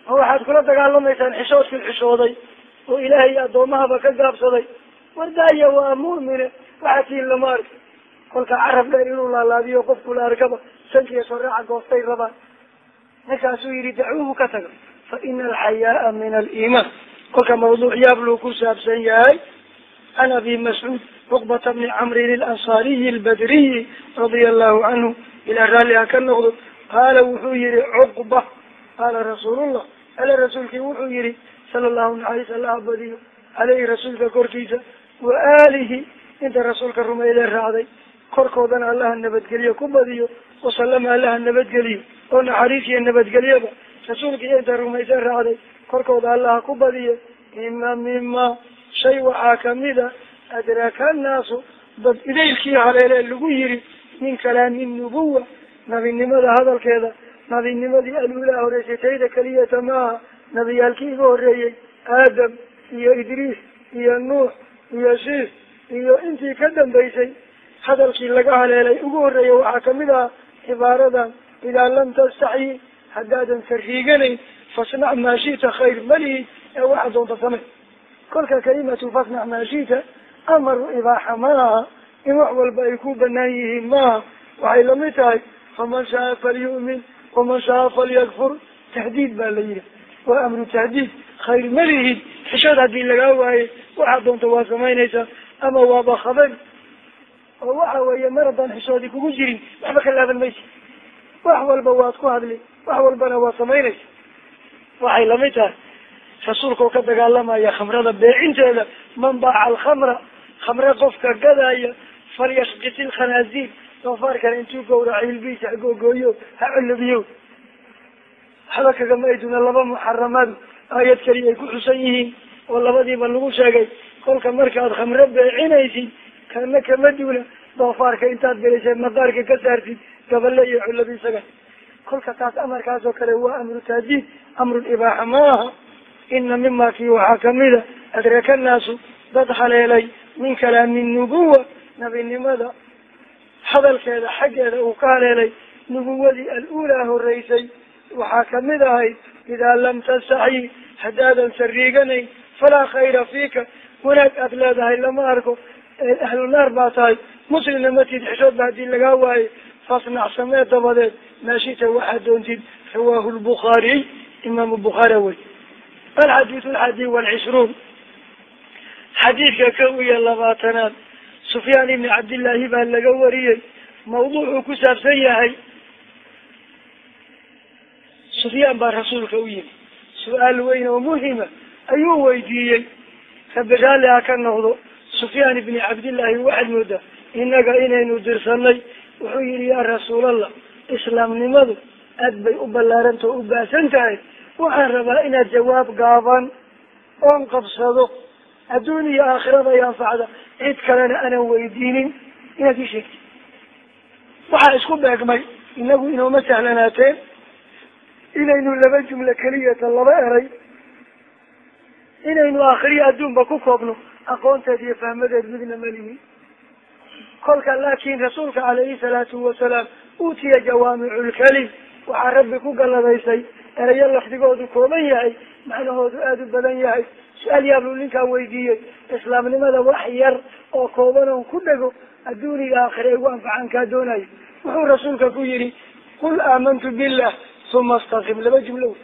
Ma waxaad kula dagaalamaysaan xishoodkii xishooday oo ilaahay addoomahaba ka gaabsaday? Wardaaya waa mu'mine. Waxaa lama arka kolka carab dheer inuu laalaabiyo qofku la arkaba sankiiyo soraaca goostay rabaan. Markaasuu yihi dacuuhu ka taga fa ina alxayaaa min aliimaan. Kolka mawduuc yaabluu ku saabsan yahay can abi mascuud cuqbata bni camrin alansaariyi albadriyi radia allahu canhu ilaa raalli ha ka noqdo qaala wuxuu yihi cuqba qaala rasuulullah. Ale rasuulkii wuxuu yihi sala allahu naxariis allaha badiyo caleyhi rasuulka korkiisa wa aalihi inta rasuulka rumeyle raacday korkoodana allaha nabadgeliyo ku badiyo wasalama allaha nabadgeliyo oo naxariis iyo nabadgelyaba rasuulka iyo inta rumaysa raacday korkooda allaha ku badiyo ima mima shay waxaa kamida adraka annaasu dad idaylkii haleelee lagu yiri min kalaami nubuwa nabinimada hadalkeeda. Nabinimadii aluulaa horeysay tayda keliyata maaha nabiyaalkii iga horreeyey aadam iyo idriis iyo nuux iyo shiis iyo intii ka dambaysay hadalkii laga haleelay ugu horreeyay waxaa ka mid ah cibaaradan idaa lam tastaxyi haddaadan sariiganayn fasnac maa shita khayr malihi ee waxa doonta samey kolka kalimatu fasnac maa shita amaru ibaaxa maaha in wax walba ay ku banaan yihiin maaha waxay la mid tahay faman shaa falyu'min waman shaa falyakfur tahdiid baa la yihi waa amru tahdiid khayr malihid xishood haddii lagaa waaye waxaad doonta waa samaynaysaa ama waaba khaban oo waxa weeye mar haddaan xishoodi kugu jirin waxba ka laaban maysa wax walba waad ku hadli wax walbana waa samaynaysa. Waxay la mid tahay rasuulka oo ka dagaalamaya khamrada beecinteeda man baaca alkhamra khamre qofka gadaya falyashqit ilkhanaasiir doofaarkana intuu gawraco hilbiisa hagogooyo ha colobiyo waxba kagama ayduna laba muxaramaadu aayad keliya ay ku xusan yihiin oo labadiiba lagu sheegay. Kolka markaad khamre beecinaysid kana kama duuna doofaarka intaad gelisay maqaarka ka saartid gabale iyo culabi isaga kolka taas amarkaas oo kale waa amru taadiid amrul ibaaxa ma aha ina mima kii waxaa kamida adraka naasu dad haleelay min kalaami nubuwa nabinimada hadalkeeda xaggeeda uu ka haleelay nubuwadii al-uulaa horeysay waxaa ka mid ahay idaa lam tastaxyi haddaadan sariiganayn falaa khayra fiika wanaag aad leedahay lama arko ahlu naar baa tahay muslimna matid xishood ba haddii lagaa waaye fasnac samee dabadeed maashita waxaad doontid rawaahu lbukhaariy imaamu bukhaari wey alxadiid alxadi walcishruun xadiidka kow iyo labaatanaad sufyaan ibni cabdillaahi baa laga wariyey mawduucuu ku saabsan yahay sufyaan baa rasuulka u yimi su'aal weyn oo muhima ayuu weydiiyey rabbi raalli ha ka noqdo sufyaan ibni cabdillaahi waxaad moodaa innaga inaynu dirsanay wuxuu yihi yaa rasuulallah islaamnimadu aad bay u ballaaranta oo u baahsan tahay. Waxaan rabaa inaad jawaab gaaban oon qabsado adduun iyo aakhirada ay anfacda cid kalena aanan weydiinin. Inaad ii sheegtid. Waxaa isku beegmay inagu inooma sahlanaateen inaynu laba jumlo keliyata laba eray? Inaynu aakhiriya adduunba ku koobno aqoonteed iyo fahmadeed midna malihin kolka laakin rasuulka calayhi salaatu wasalaam uutiya jawaamicu lkalim waxaa rabbi ku galladaysay erayo lafdigoodu kooban yahay macnahoodu aada u badan yahay. Su'aal yaablu ninkaa weydiiyey islaamnimada wax yar oo kooban oon ku dhego adduuniga aakhira igu anfacaan kaa doonayo. Wuxuu rasuulka ku yihi qul aamantu billah uma astaqim laba jumlo.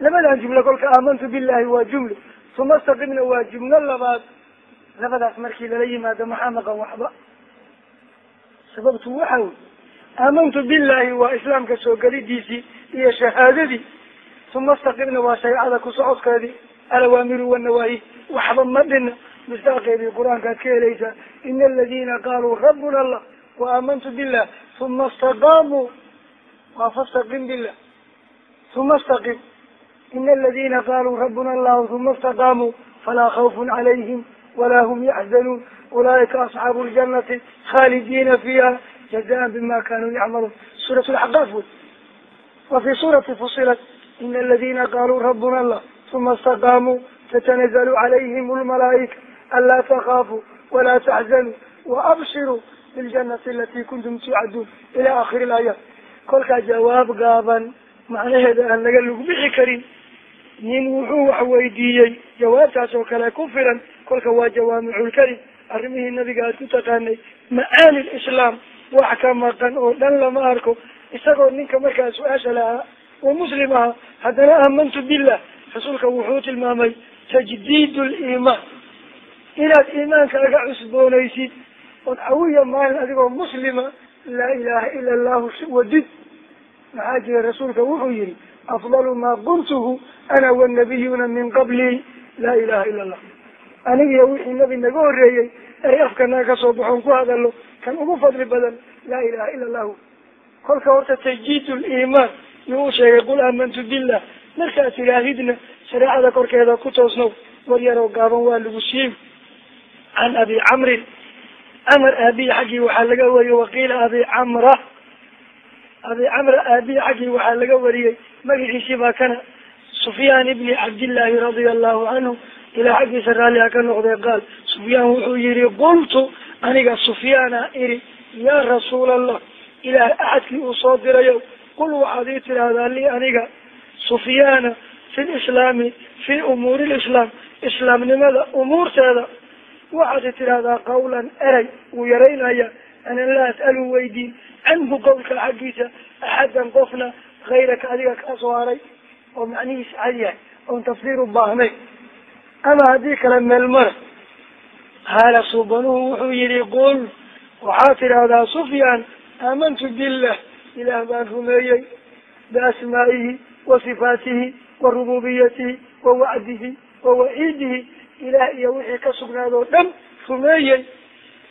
Labadan jumlo kolka aamantu billahi waa jumlo. Uma astaqimna waa jumlo labaad. Labadaas markii lala yimaado maxaa maqan waxba sababtu waxa wey aamantu billahi waa islaamka soo gelidiisii iyo shahaadadii. Uma istaqimna waa shareecada ku socodkeedii alawaamiru wanawaahi waxba ma dhina misaaqeedii qur'aankaad ka helaysaa ina aladina qaaluu rabbuna allah wa aamantu billah. Uma istaqaamuu waa fastaqim billah. Uma istaqim. Ina aladina qaaluu rabbuna allahu uma istaqaamuu falaa khawfun calayhim walaa hum yaxzanuun ulaa'ika asxaabu ljanati khaalidiina fiiha jazaan bima kanuu yacmaluun suurat lxaqaaf wey wa fi suurati fusilat ina aladina qaaluu rabbuna allah uma istaqaamuu tatanazalu calayhim lmalaa'ika anlaa takhaafuu walaa taxzanuu waabshiruu biljanati alati kuntum tuucaduun ila akhiri laayaat kolkaa jawaab gaaban macnaheeda aan laga bixi karin nin wuxuu wax weydiiyey jawaabtaas oo kale ku filan kolka waa jawaamiculkalim arrimihii nabiga aad ku taqaanay macaani lislaam wax ka maqan oo dhan lama arko. Isagoo ninka markaa su'aasha lahaa oo muslim ahaa haddana aamantu billah. Rasuulka wuxuu tilmaamay tajdiid liimaan inaad iimaankaaga cusboonaysid ood cawiya maalin adigoo muslima laa ilaha ila allahu wadid. Maxaa jira? Rasuulka wuxuu yihi afdalu maa qultuhu ana wanabiyuna min qabli. Laa ilaha ila allah anigiyo wixii nabi naga horeeyey ay afkanaga ka soo baxoon ku hadalo kan ugu fadli badan laa ilaha ila allahu kolka horta tajdiid liimaan yuu u sheegay qul aamantu billah. Markaad ilaahidna shareecada korkeeda ku toosnow war yaroo gaaban waa lagu siibi can abi camrin camar aabihi xaggii waxaa laga wariyey waqiila abi camra. Abi camra aabihi xaggii waxaa laga wariyey magaciisii baa kana sufyaan ibni cabdillaahi radia allahu canhu ilaa xaggiisa raalliha ka noqdee qaal sufyaan wuxuu yihi qultu aniga sufyaana iri yaa rasuula allah ilaah axadkii uu soo dirayo qul waxaad ii tidhaahdaa li aniga sufyaana fi lislaami fi umuuri lislaam islaamnimada umuurteeda. Waxaad tidhaahdaa qawlan erey wuu yaraynaya anan laa as'alu weydiin canhu qawlka xaggiisa axadan qofna hayraka adiga kaa soo haray oo macnihiisa cad yahay oon tafsiir u baahnay ama haddii kale meel mara haala suubanuhu wuxuu yihi qul waxaad tidhaahdaa sufyaan aamantu billah. Ilaah baan rumeeyey biasmaa'ihi wa sifaatihi wa rububiyatihi wa wacdihi wa waciidihi. Ilaah iyo wixii ka sugnaadoo dhan rumeeyey.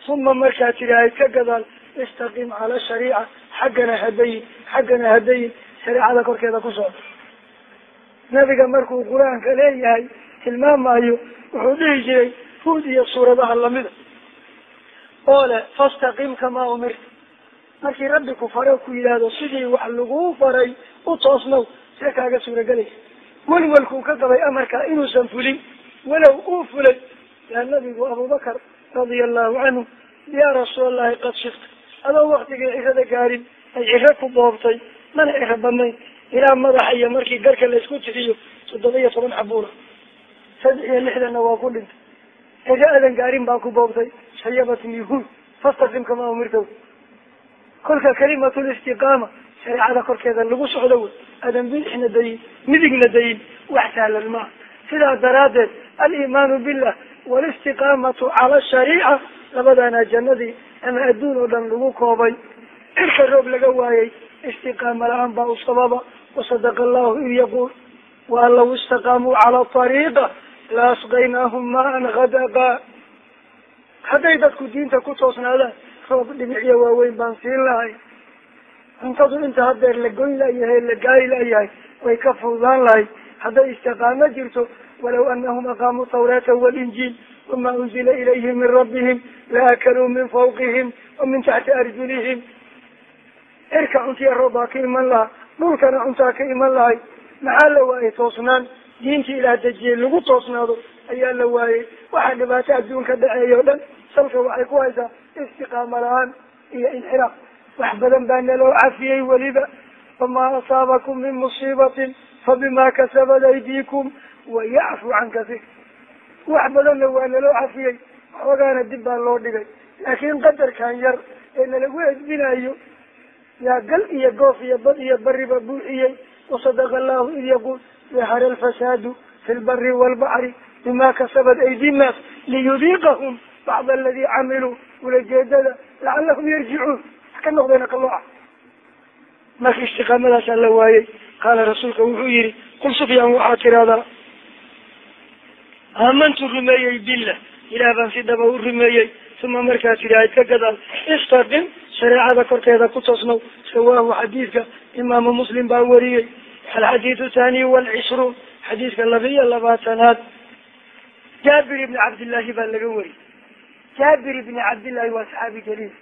Uma markaad tidhaahid ka gadaal istaqim cala shariica xaggana hadayin xaggana hadayin shareecada korkeeda ku socda. Nabiga markuu qur'aanka leeyahay tilmaamayo wuxuu dhihi jiray huud iyo suuradaha lamida oo leh fastaqim kamaa umirta. Markii rabbi ku fare ku yidhaahdo sidii wax laguu faray u toosnow see kaaga suuragelaysa welwelkuu ka qabay amarkaa inuusan fulin walow uu fulay yaa nabigu abubakar radia allahu canhu yaa rasuulallahi qad shifta adoo waktigii cirada gaarin ay ciro ku boobtay mana ciro badnayn ilaa madaxa iyo markii garka laysku tiriyo toddoba iyo toban xabuula saddex iyo lixdanna waa ku dhintay ciro adan gaarin baa ku boobtay. Shayabatn yahuud fastaqim kamaa umirta kolka kalimatul istiqaama shareecada korkeeda lagu socdo wey. Adan bidixna dayin midigna dayin wax sahlan maaha sidaa daraaddeed aliimaanu billah walistiqaamatu cala shariica labadaana jannadii ama adduun oo dhan lagu koobay. Cirka roob laga waayey istiqaama la'aan baa u sababa. Wasadaqa allahu id yaquul waan law istaqaamuu cala ariiqa la asqaynaahum maan hadaqa hadday dadku diinta ku toosnaadaan roob dhibicyo waaweyn baan siin lahay. Cuntadu inta hadeer la goyn layahay la gaari layahay way ka fududaan lahay. Hadday istiqaamo jirto walaw anahum aqaamuu tawraata walinjiil wama unzila ilayhim min rabbihim laakaluu min fawqihim wa min taxti arjulihim. Cirka cuntiya roob baa ka iman lahaa dhulkana cuntaa ka iman lahay. Maxaa la waayey toosnaan diintii ilaah dejiyey lagu toosnaado ayaa la waayey. Waxaa dhibaato adduunka dhaceeya o dhan salka waxay ku haysaa istiqaamo la'aan iyo inxiraaf. Wax badan baa naloo cafiyey weliba. Famaa asaabakum min musiibatin fabima kasabat aydiikum wayacfu can kasiir. Wax badanna waa naloo cafiyey xoogaana dib baa loo dhigay. Laakiin qadarkan yar ee nalagu edbinayo yaa gal iyo goof iyo bad iyo bariba buuxiyey. Wasadaqa allahu id yaquul dahara alfasaadu fi lbari waalbaxri bima kasabat aydi nnaas liyudiiqahum bacda aladii camiluu ulajeedada lacalahum yarjicuun wax ka noqdeen qalooca marka istiqaamadaasaa la waayey qaala rasuulka wuxuu yihi qul sufyaan waxaad tiraahdaa aamantu rumeeyey billah ilaah baan si dhaba u rumeeyey uma markaa tidhaahid ka gadaal istaqim shareecada korkeeda ku toosnow sawaahu xadiidka imaamu muslim baa wariyey alxadiidu thaniy walcishruun xadiidka laba iyo labaatanaad jaabir ibni cabdillaahi baa laga wariyey jaabir ibni cabdillaahi waa saxaabi jaliil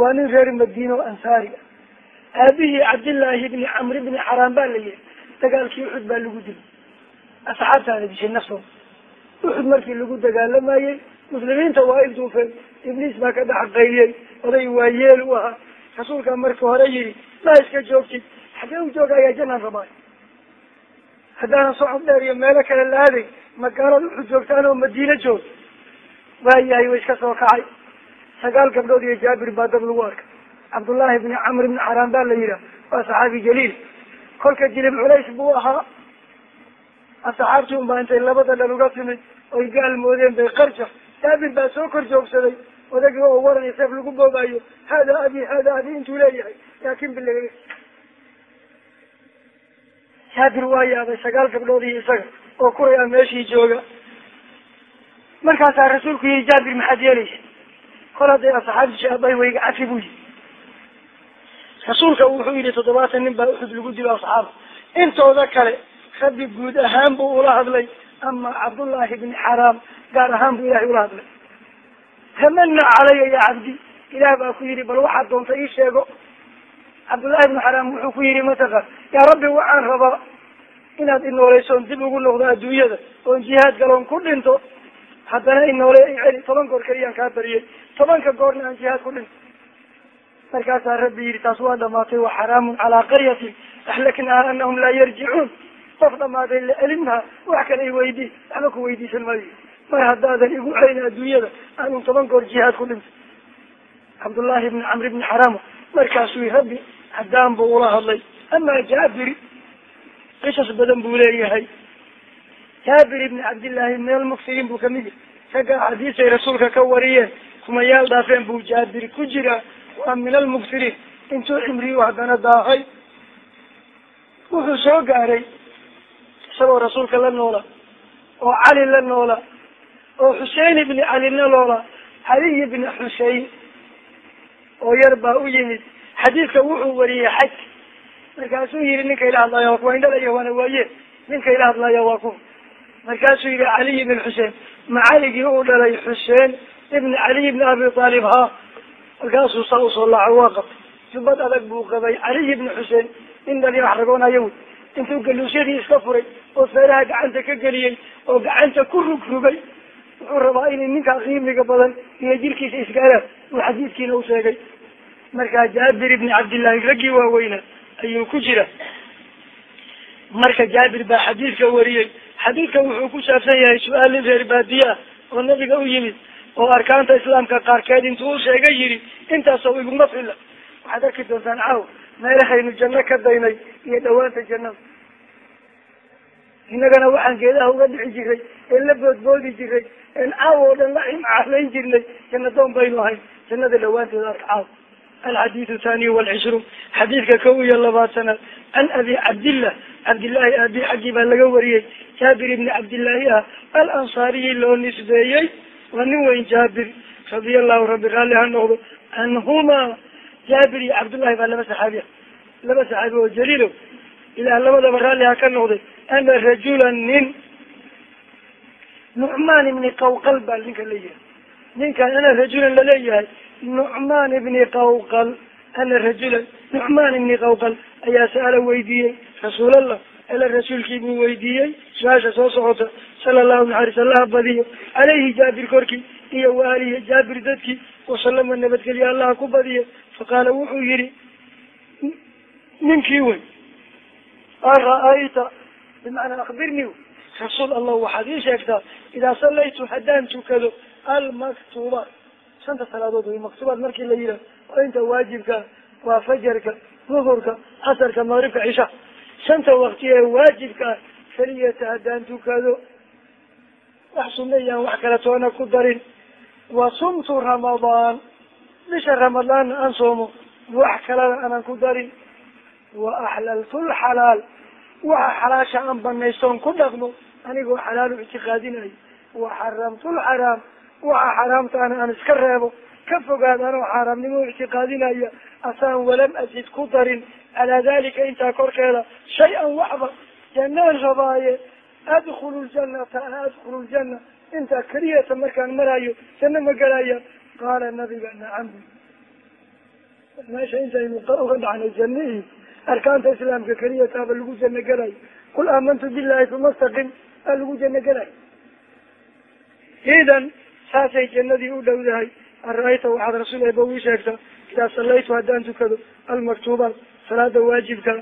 waa nin reer madiina o ansaari ah aabihii cabdillaahi ibni camr ibni xaraam baa la yihi dagaalkii uxud baa lagu dilay asxaabtaana dishay naftooda uxud markii lagu dagaalamayey muslimiinta waa ilduufeen ibliis baa ka dhex qayliyey oday waa yeel u ahaa rasuulkaa marka hore yihi maa iska joogtid xagee u joogayaa janaan rabaayo haddaanan socod dheer iyo meelo kale la aaday magaalada uxud joogtaan oo madiine joog waayahay way iska soo kacay sagaal gabdhood iyo jaabir baa dab lagu arkay cabdullaahi ibni camr ibni xaraam baa la yidhaah waa saxaabi jaliil kolka jilib culays buu ahaa asxaabtii un baa intay labada dhal uga timid oy gaalmoodeen bay qarja jaabir baa soo kor joogsaday odagii oo waran iyo seef lagu boobaayo hada abi hada abi intuu leeyahay laakin bilaga jaabir waa yaabay sagaal gabdhood iyo isaga oo kuray a meeshii jooga. Markaasaa rasuulku yihi jaabir maxaad yeelaysa kol hadday asxaabti shaabay wayga cafi buu yihi rasuulka wuxuu yihi toddobaatan nin baa uxud lagu dilo asxaaba intooda kale rabbi guud ahaan buu ula hadlay ama cabdullaahi bni xaraam gaar ahaan buu ilahay ula hadlay. Tamana calaya ya cabdi ilaah baa ku yihi bal waxaad doonta ii sheego cabdullaahi ibnu xaraam wuxuu ku yihi mataqan yaa rabbi waxaan rabaa inaad inooleysoon dib ugu noqdo adduunyada oon jihaad galoon ku dhinto. Haddana inoole i celi toban goor keliyaan kaa bariyey tobanka goorna aan jihaad ku dhinto. Markaasaa rabbi yihi taas waa dhamaatay wa xaraamun calaa qaryatin ahlaknaha anahum laa yarjicuun. Qof dhamaaday la celinmaha wax kale iweydii waxba ku weydiisan maayo. Mar haddaadan igu celin adduunyada aanun toban goor jihaad ku dhintay cabdullaahi ibni camr ibni xaraam markaasuu rabbi haddaan buu ula hadlay. Amaa jaabiri qisas badan buu leeyahay. Jaabir ibni cabdillaahi min almuksiriin buu ka mid yahay. Ragga axaadiisay rasuulka ka wariyeen kumayaal dhaafeen buu jaabir ku jiraa. Waa min almuksiriin intuu cimriyu haddana daahay wuxuu soo gaaray isagoo rasuulka la noola oo cali la noola oo xusein ibni cali la noola caliy ibni xusein oo yar baa u yimid. Xadiidka wuxuu wariyey xaj. Markaasuu yihi ninka ila hadlaya waa kuwa indhalaya waana waaye. Ninka ila hadlaya waa ku. Markaasuu yihi caliy ibn xusein macaligii uu dhalay xuseen ibni caliy ibni abi aalib ha. Markaasuu saa u soo laaco waa qabtay. Jubad adag buu qabay. Caliy ibni xuseen in dhali wax ragoonayo wy intuu galuusyadii iska furay oo feeraha gacanta ka geliyey oo gacanta ku rugrugay wuxuu rabaa inay ninkaa qiimiga badan iyo jirkiisa isgaaraan uu xadiidkiina u sheegay markaa jaabir ibni cabdillahi raggii waaweynaa ayuu ku jira. Marka jaabir baa xadiidka wariyey. Xadiidka wuxuu ku saabsan yahay su'aal reer baadiye ah oo nabiga u yimid oo arkaanta islaamka qaarkeed intuu u sheegay yidhi intaasoo iguma filla. Waxaad arki doontaan caaw meelahaynu janno ka daynay iyo dhawaanta jannada innagana waxaan geedaha uga dhici jiray een la boodboodi jiray een caaw oo dhan la imcalayn jirnay janna doon baynu ahayn jannada dhawaanteeda arka caaw alxadiidu thaniy walcishruun xadiidka kow iyo labaatanaad can abi cabdillah cabdillahi abi xaggi baa laga wariyey jaabir ibni cabdillaahi ah alansaariyi loo nisbeeyey waa nin weyn jaabir radia allahu rabbi raalli ha noqdo canhuma jaabir iyo cabdullahi baa laba saxaabiya laba saxaabi oo jaliilo ilaah labadaba raalli ha ka noqday ana rajulan nin nucmaan ibni qawqal baa ninka leeyahay ninkan ana rajulan la leeyahay nucmaan ibni qawqal ana rajulan nucmaan ibni qawqal ayaa sa'ala weydiiyey rasuulallah ala rasuulkii buu weydiiyey su'aasha soo socota sala allahu naxaris allaha badiyo caleyhi jaabir korkii iyo waalihi jaabir dadkii wasalama nabadgelyo allaha ku badiyo faqaala wuxuu yihi ninkii wey ara-ayta bimacnaa akbirni rasuul allah waxaad ii sheegtaa idaa sallaytu haddaan tukado almaktuubaat shanta salaadood wey maktuubaat markii la yidhaah oo inta waajibka waa fajarka duhurka casarka maqribka cisha. Shanta wakti ee waajibka ah keliyata haddaan tukado wax sunna wax kale toona ku darin. Wa sumtu ramadaan bisha ramadaanna aan soomo wax kalena aanan ku darin. Wa axlaltu lxalaal waxa xalaasha aan banaystoon ku dhaqmo anigoo xalaalu ictiqaadinayo wa xaramtu lxaraam waxa xaraamtaana aan iska reebo. Ka fogaad anoo xaaraamnimo ictiqaadinaya. Asaan walam asid ku darin. Calaa dalika intaa korkeeda. Shay-an waxba jannaan rabaaye adkhulu ljanata ana adkhulu ljanna. Intaa keliyata markaan marayo janno ma gelaya qaala nabiga nacam. Meesha intaynu uga dhacnay janno iyo arkaanta islaamka keliyataaba lagu janno gelayo qul aamantu billahi uma staqim aa lagu janno gelayo idan saasay jannadii u dhowdahay. Ara-ayta waxaad rasuul eeba ii sheegta idaa sallaytu haddaan tukado almaktuubaat salaada waajibka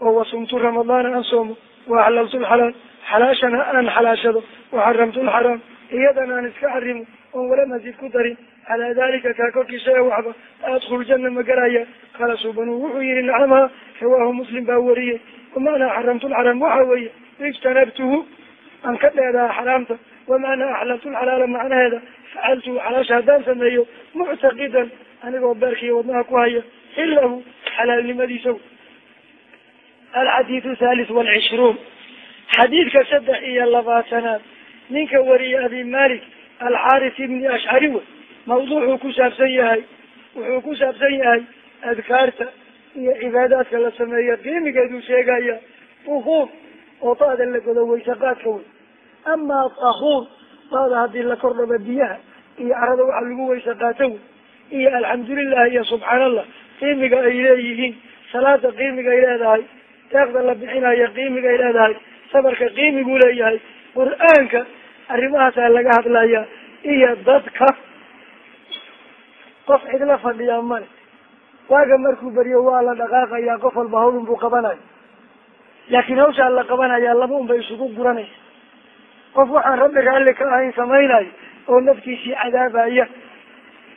oo wasumtu ramadaana aan soomo wa axlaltu lxalaal xalaashana aan xalaashado waxaramtu lxaraam iyadana aan iska xarimo oon wala masjid ku darin calaa dalika kaa korkiisa ee waxba adkhul janna ma garaya qaala subanuu wuxuu yihi nacamha rawaahu muslim baa wariyey wamacnaa xaramtu lxaraam waxa weeye ijtanabtuhu aan ka dheedaa xaraamta wamacnaa axlaltu lxalaala macnaheeda facaltuhu xalaasha haddaan sameeyo muctaqidan anigoo beerkiiyo wadnaha ku haya xilahu xalaalnimadiisa alxadiidu thalis walcishruun xadiidka saddex iyo labaatanaad ninka wariye abi malik alxaaris ibni ashcari wey mawduucuu ku saabsan yahay wuxuu ku saabsan yahay adkaarta iyo cibaadaadka la sameeya qiimigeeduu sheegaya uhuur oo daada la godo qaadka wey amaa tahuur daada haddii la kordhaba biyaha iyo carada waxaa lagu wayse qaato iyo alxamdulilah iyo subxaan allah qiimiga ay leeyihiin salaada qiimiga ay leedahay deeqda la bixinaya qiimiga ay leedahay sabarka qiimiguu leeyahay qur'aanka arrimahaasaa laga hadlaya iyo dadka qof cidla fadhiyaa male waaga markuu beriyo waa la dhaqaaqayaa qof walba hawl unbuu qabanayo laakiin hawshaa la qabanayaa laba un bay isugu guranaysa qof waxaan rabbi raalli ka ahayn samaynayo oo naftiisii cadaabaya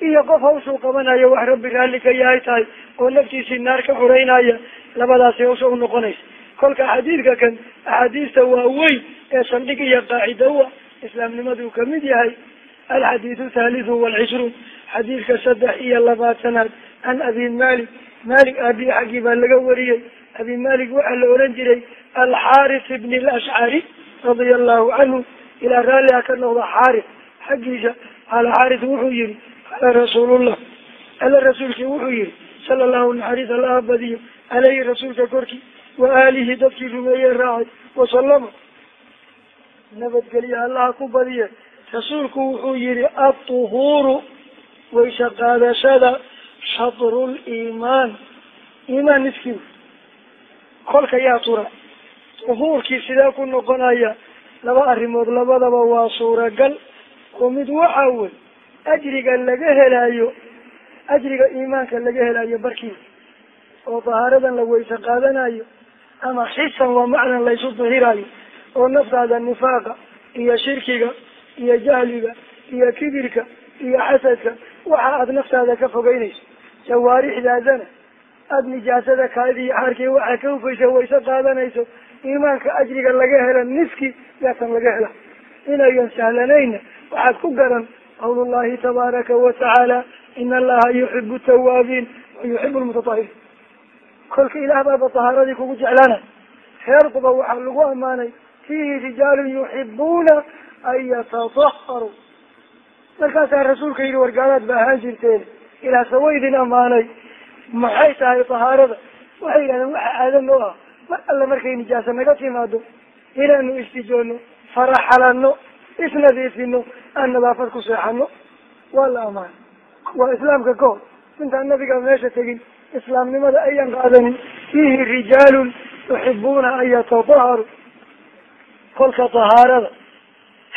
iyo qof hawshuu qabanayo wax rabbi raalli ka yahay tahay oo naftiisii naar ka xoreynaya labadaasi hawsha u noqonaysa. Kolka xadiidka kan axaadiista waaweyn ee saldhig iyo ah islaamnimaduu ka mid yahay alxadiidu thaalithu walcishruun xadiidka saddex iyo labaatanaad can abi malik malik aabihi xaggii baa laga wariyey abi malik waxaa la oran jiray alxaaris ibni alashcari radia allahu canhu ilaa raalliha ka noqda xaaris. Xaggiisa qaala xaaris wuxuu yihi qaala rasuulullah. Alla rasuulkii wuxuu yihi sala allahu naxariis allaha badiyo aleyhi rasuulka korkii wa aalihi dadkii rumeeye raacay wasalama nabadgelye allaha ku badiye. Rasuulku wuxuu yihi atuhuuru wayse qaadashada shadrul iimaan. Iimaan niskii kolka yaa tura tuhuurkii sidee ku noqonaya? Laba arrimood labadaba waa suuragal. Oo mid waxa wey ajriga laga helayo ajriga iimaanka laga helayo barkiisa oo dahaaradan la wayse qaadanayo ama xisan waa macnan laysu dahirayo oo naftaada nifaaqa iyo shirkiga iyo jahliga iyo kibirka iyo xasadka waxa aada naftaada ka fogeynayso jawaarixdaadana aada nijaasada kaadi iyo xaarkii waxaa ka ufaysa wayse qaadanayso iimaanka ajriga laga hela niski yaasan laga hela inayan sahlanayna waxaad ku garan qawlullahi tabaaraka watacaala ina allaha yuxibu tawaabiin wa yuxibu lmutatahiriin kolka ilaah baaba tahaaradii kugu jeclaanay. Reerkuba waxaa lagu ammaanay fiihi rijaalun yuxibuuna an yatataharuu. Markaasaa rasuulka yidhi wargaalaad ba ahaan jirteen. Ilaah sawa idin ammaanay. Maxay tahay tahaarada? Waxay yidhahdeen waxa aadan noo ah mar alle markay nijaasa naga timaado inaanu istijoono faraxalano isnadiifino aan nadaafad ku seexano waa la amaanay waa islaamka ka hor. Intaan nabiga meesha tegin islaamnimada ayan qaadanin. Fiihi rijaalun yuxibuuna an yatataharu kolka tahaarada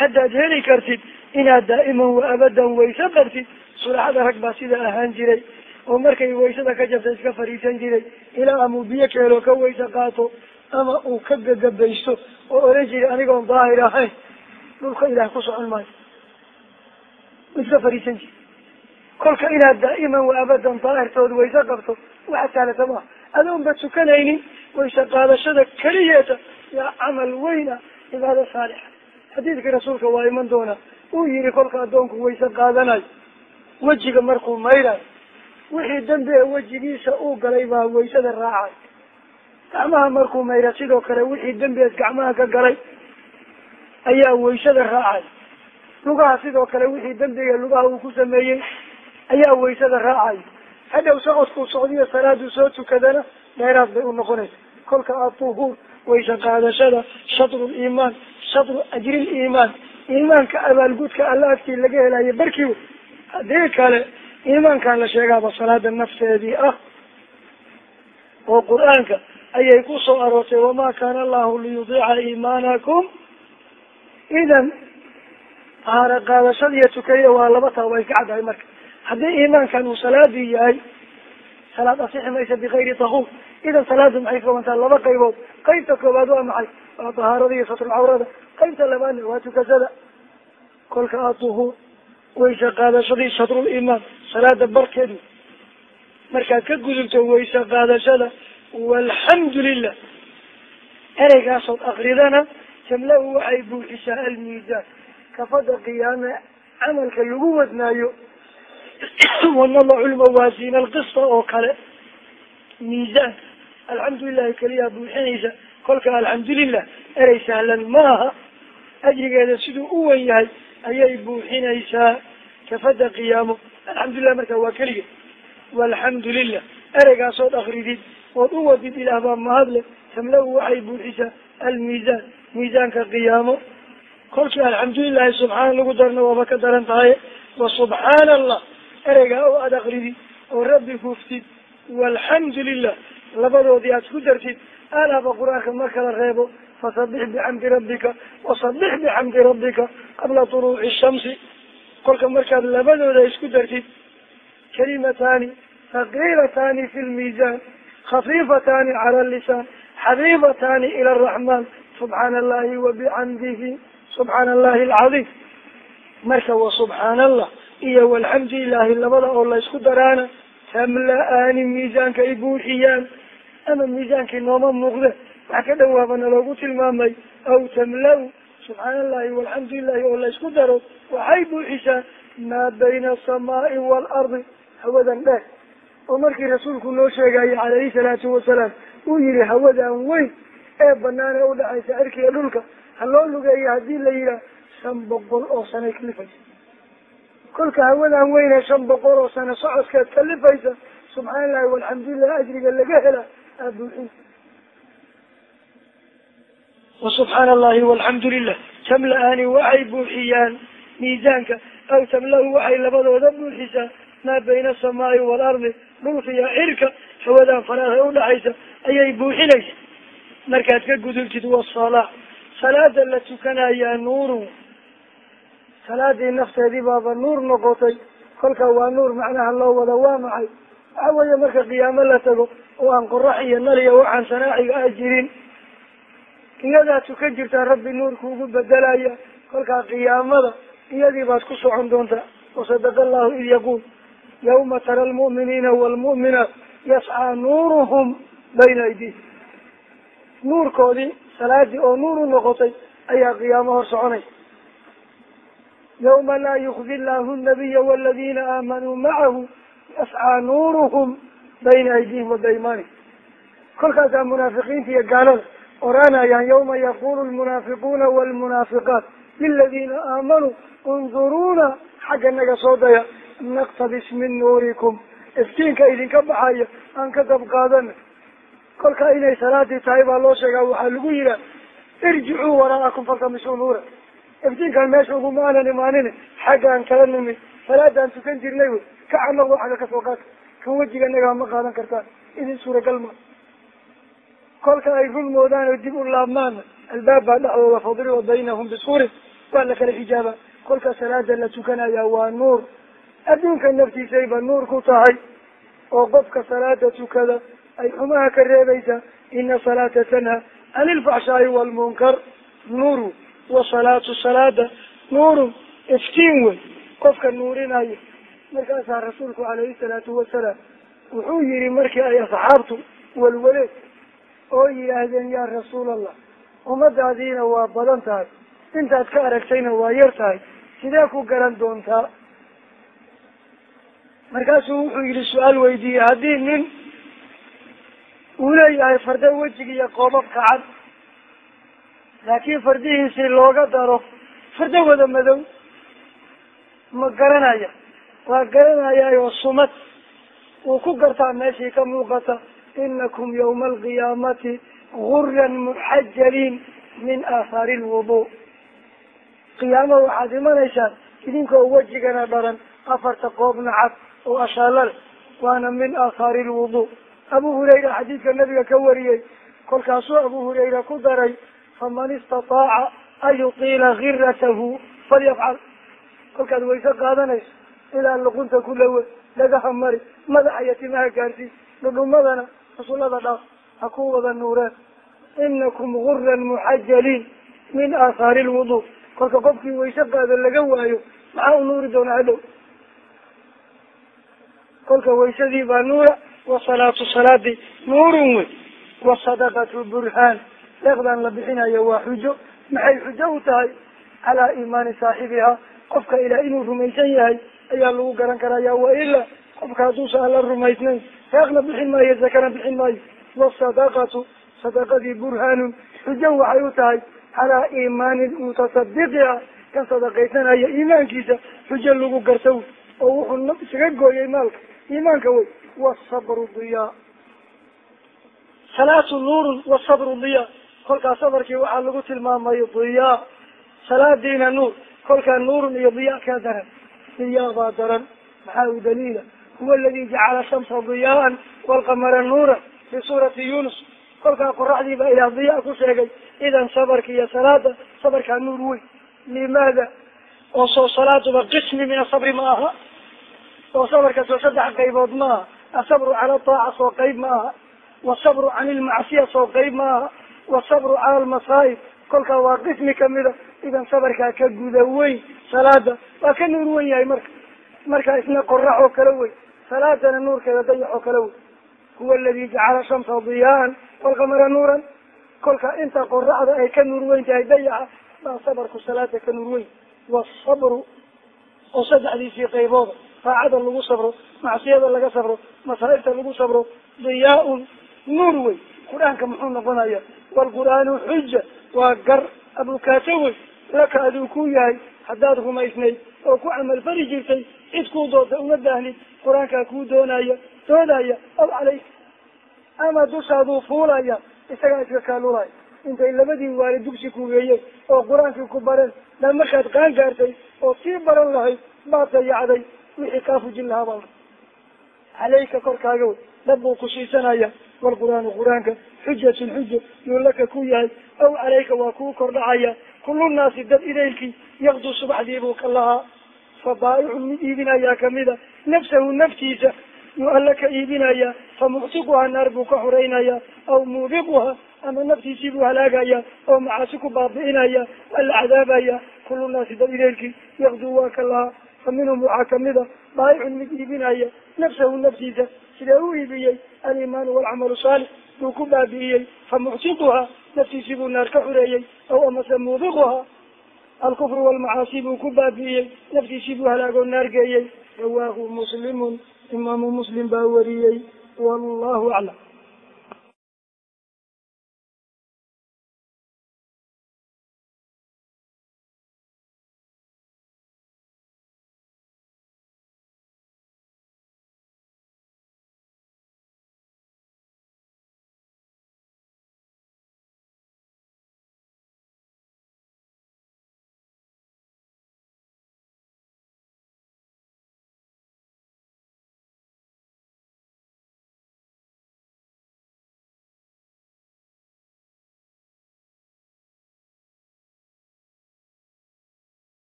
haddaad heli kartid inaad daa'iman wa abadan wayse qabtid sulaxada rag baa sida ahaan jiray oo markay waysada ka jabta iska fadhiisan jiray ilaa amuu biyo keelo ka wayse qaato ama uu ka gagabaysto oo oran jiray anigoon daahir ahayn dhulka ilaah ku socon maayo. Iska fadhiisan jiri kolka inaad daa'iman wa abadan daahirtood wayse qabto waxa saalata maaha adoonba tukanaynin wayse qaadashada keliyeeta yaa camal weyn ah cibaado saalixa. Xadiidka rasuulka waa iman doonaa uu yihi kolka addoonku wayse qaadanayo wejiga markuu mayrayo wixii dambi ee wejigiisa uu galay baa waysada raacay. Gacmaha markuu mayra sidoo kale wixii dembigeed gacmaha ka galay ayaa waysada raacay. Lugaha sidoo kale wixii dembiga lugaha uu ku sameeyey ayaa waysada raacay. Hadhow socodkuu socdiyo salaaduu soo tukadana dheeraad bay u noqonaysa. Kolka aduhuur waysa qaadashada shatru liimaan shatru ajri liimaan iimaanka abaalgudka alla laga helayo barkii wey haddii kale iimaankan la sheegaaba salaada nafteedii ah oo qur'aanka ayay ku soo aroortay wamaa kaana allahu liyudiica iimaanakum? Idan tahaaro qaadashadiiyo tukaya waa laba taa way ka caddahay marka. Haddii iimaankan uu salaadii yahay salaad asixi maysa bikayri tahuur. Idan salaadu maxay koobantaa laba qaybood. Qaybta koobaad waa maxay? Waa tahaarada iyo satrulcawrada qaybta labaadna waa tukashada kolka aduhuur wayse qaadashadii shatrul imaan salaada barkeedu markaad ka gudubto wayse qaadashada walxamdu lilah ereygaasood akridana jamlahu waxay buuxisaa almiisaan kafada qiyaame camalka lagu wadnaayo. Wanadacu lmawaasiina alqista oo kale. Miisaan alxamdulilahi keliyaa buuxinaysa. Kolka alxamdulilah erey sahlan maaha. Ajrigeeda siduu u wen yahay ayay buuxinaysaa kafada qiyaamo alxamdulilah marka waa keliga walxamdu lilah ereygaasood akridid ood u wadid ilaah baa mahadle tamlahu waxay buuxisaa almiisaan. Miisaanka qiyaamo kolkii alxamdulilahi subxaana lagu darna waaba ka daran tahay. Wa subxaana allah ereygaa oo aada akridi oo rabbi huftid walxamdu lilah labadoodii aad ku dartid. Alaba qur'aanka mar kala reebo fasabix bixamdi rabbika wasabix bixamdi rabbika qabla tuluuci shamsi kolka markaad labadooda isku dartid kalimataani thaqiilataani fi lmiisaan khafiifataani cala lisaan xabiibataani ila araxmaan subxaana allahi wabixamdihi subxaana allahi alcadiim. Marka wa subxaana allah iyo walxamdu lilahi labada oo la isku daraana tamla-aani miisaanka ay buuxiyaan ama miisaankii nooma muuqde wax ka dhawaaba naloogu tilmaamay aw tamla-u subxaana allahi walxamdu lilahi oo la isku daro waxay buuxisaa maa bayna asamaai waalardi hawadan dheer. Oo markii rasuulku noo sheegayay calayhi salaatu wasalaam uu yihi hawadan weyn ee banaan ee udhaxaysa cirkiga dhulka ha loo lugeeya haddii la yidhaah shan boqol oo sanay kalifaysa kolka hawadan weyn shan boqol oo sano socodkeed kalifaysa subxaana allahi walxamdulilah ajriga laga hela aa buuxin wa subxaana allahi walxamdu lilah tamla-aani waxay buuxiyaan miisaanka aw tamla-u waxay labadooda buuxisaa maa bayna asamaai waalardi dhulka iyo cirka hawadan faraada udhaxaysa ayay buuxinaysa markaad ka gudubtid wasalaa salaada la tukanayaa nuurun salaadii nafteedii baaba nuur noqotay kolka waa nuur macnaha loo wada waa maxay waxa weeye marka qiyaamo la tago oo aan qorax iyo nal iyo waxaan sanaaciga ah jirin iyadaa tukan jirtaa rabbi nuurku ugu bedelaya kolkaa qiyaamada iyadii baad ku socon doontaa wasadaqa allahu id yaquul yawma tara almu'miniina waalmu'minaat yascaa nuuruhum bayna aydihim nuurkoodii salaadii oo nuur u noqotay ayaa qiyaamo hor soconaysa yawma laa yukzi llahu nabiya waladiina aamanuu macahu yascaa nuuruhum bayna aydihim wa baymaanihim kolkaasaa munaafiqiinta iyo gaalada oranayaan yawma yaqulu lmunaafiquuna waalmunaafiqaat liladiina aamanuu unduruuna xagga naga soo daya naktabis min nuurikum iftiinka idinka baxaya aan ka dab qaadana kolka inay salaadii tahay baa loo sheegaa waxaa lagu yihaa irjicuu waraa'akum faltamisuu nuura. Iftiinkan meesha uguma aanan imaanin xaggaan kala nimid salaadaan tukan jirnay wey ka anagoo xagga ka soo qaata kan wejiga nagaa ma qaadan kartaan idin suuragal ma kolka ay run moodaan oo dib u laabmaana albaab baa dhexdooda fadriba baynahum bisuurin waa la kala xijaaba. Kolka salaada la tukanaya waa nuur. Adduunka naftiisayba nuur ku tahay oo qofka salaada tukada ay xumaha ka reebaysaa ina salaata tanha can ilfaxshaai waalmunkar nuuru wasalaatu salaada. Nuurun iftiin wey qofka nuurinayo markaasaa rasuulku calayhi salaatu wasalaam wuxuu yihi markii ay asxaabtu walwaleed oo yidhaahdeen yaa rasuul allah ummadaadiina waa badan tahay. Intaad ka aragtayna waa yar tahay. Sidee ku garan doontaa? Markaasuu wuxuu yidhi su'aal weydiiyey haddii nin uu leeyahay farda wejiga iyo qoobabka cad laakiin fardihiisii looga daro farda wada madow ma garanaya. Waa garanayaayoo sumad. Wuu ku gartaa meeshii ka muuqata inakum yawma alqiyaamati guran muxajaliin min aahaari lwudu qiyaamo waxaad imanaysaan idinkoo wejigana dharan afarta qoobna cad oo ashaalo leh waana min aathaari lwudu abu hurayra xadiidka nabiga ka wariyey kolkaasuu abu hurayra ku daray faman istataaca an yutiila giratahu falyafcal kolkaad wayse qaadanayso ilaa luqunta ku lawe dhagaha mari madaxa iyo timaha gaarsiis dhudhumadana rasuulada dhaaf ha ku wada nuureen inakum guran muxajaliin min aathaari lwudu kolka qofkii wayse qaada laga waayo maxaa u nuuri doonaa hadhow? Kolka waysadii baa nuura wasalaatu salaadii nuurun wey. Wasadaqatu burhaan. Deeqdan la bixinayo waa xujo. Maxay xujo u tahay? Calaa iimaani saaxibihaa. Qofka ilaah inuu rumaysan yahay ayaa lagu garan karaya waila qofka hadduusa alla rumaysnayn deeqna bixin maayo zakana bixin maayo. Wasadaqatu sadaqadii burhaanun xujo waxay u tahay calaa iimaani mutasadiqiha kan sadaqaysanaya iimaankiisa xujo lagu garta wy oo wuxuu isaga gooyay maalka. Iimaanka wey wasabru diyaa. Salaatu nuurun wasabru diyaa. Kolkaa sabarkii waxaa lagu tilmaamay diyaa. Salaadiina nuur kolkaa nuurun iyo diyaa kaa daran. Diyaa baa daran. Maxaa u daliila huwa aladi jacala shamsa diyaaan walqamara nuura fi suurati yunus kolkaa qoraxdii baa ilaah diyaa ku sheegay idan sabarka iyo salaada sabarkaa nuur weyn limaada oo soo salaaduba qismi min asabri ma aha oo sabarka soo saddex qaybood ma aha asabru cala taaca soo qayb ma aha wasabru can ilmacsiya soo qayb ma aha wasabru cala almasaa'ib kolkaa waa qismi kamida idan sabarkaa ka guda weyn salaada waa ka nuur wen yahay marka marka isna qorax oo kale wey salaadana nuurkeeda dayax oo kale wey. Huwa aladi jacala shamsa diyaaan walqamara nuuran. Kolka inta qoraxda ay ka nuur weyn tahay dayaxa baa sabarku salaada ka nuur weyn. Wasabru oo saddexdiisii qaybooda taacada lagu sabro macsiyada laga sabro masaa'ibta lagu sabro diyaa-un nuur wey qur'aanka muxuu noqonaya waalqur'aanu xuja waa gar abukaato wey laka aduu ku yahay haddaad rumaysnayd oo ku camal fali jirtay cid kuu doonta uma baahnid qur'aankaa kuu doonaya doodaya aw calayk ama dushaaduu fuulaya isagaa iska kaalulaya intay labadii waali dugsi ku weeyeen oo qur'aankii ku bareen dhan markaad qaan gaartay oo sii baran lahayd baad dayacday wixii kaa fujin lahaa baa caleyka korkaaga wey dad buu ku siisanaya walqur'aanu qur'aanka xujatun xujo yuu laka ku yahay. Aw caleyka waa kuu kordhacaya kullu naasi dad idaylkii yaqdu subaxdii buu ka lahaa fa baaicun mid iibinayaa kamida nafsahu naftiisa yuu alla ka iibinaya fa muctiquha naar buu ka xoreynaya aw muubiquha ama naftiisii buu halaagaya oo macaasi ku baabi'inaya waa la cadaabaya kullu naasi dad idaylkii yaqdu waa ka lahaa fa minhum waxaa kamida baaicun mid iibinaya nafsahu naftiisa sidee u iibiyey alimaanu walcamalu saalix buu ku baabi'iyey fa muctiquha naftiisii buu naar ka xureeyey aw amase muubiquha alkufru walmacaasi buu ku baabi'iyey naftiisii buu halaagoo naar geeyey rawaahu muslimun imaamu muslim baa wariyey wallahu aclam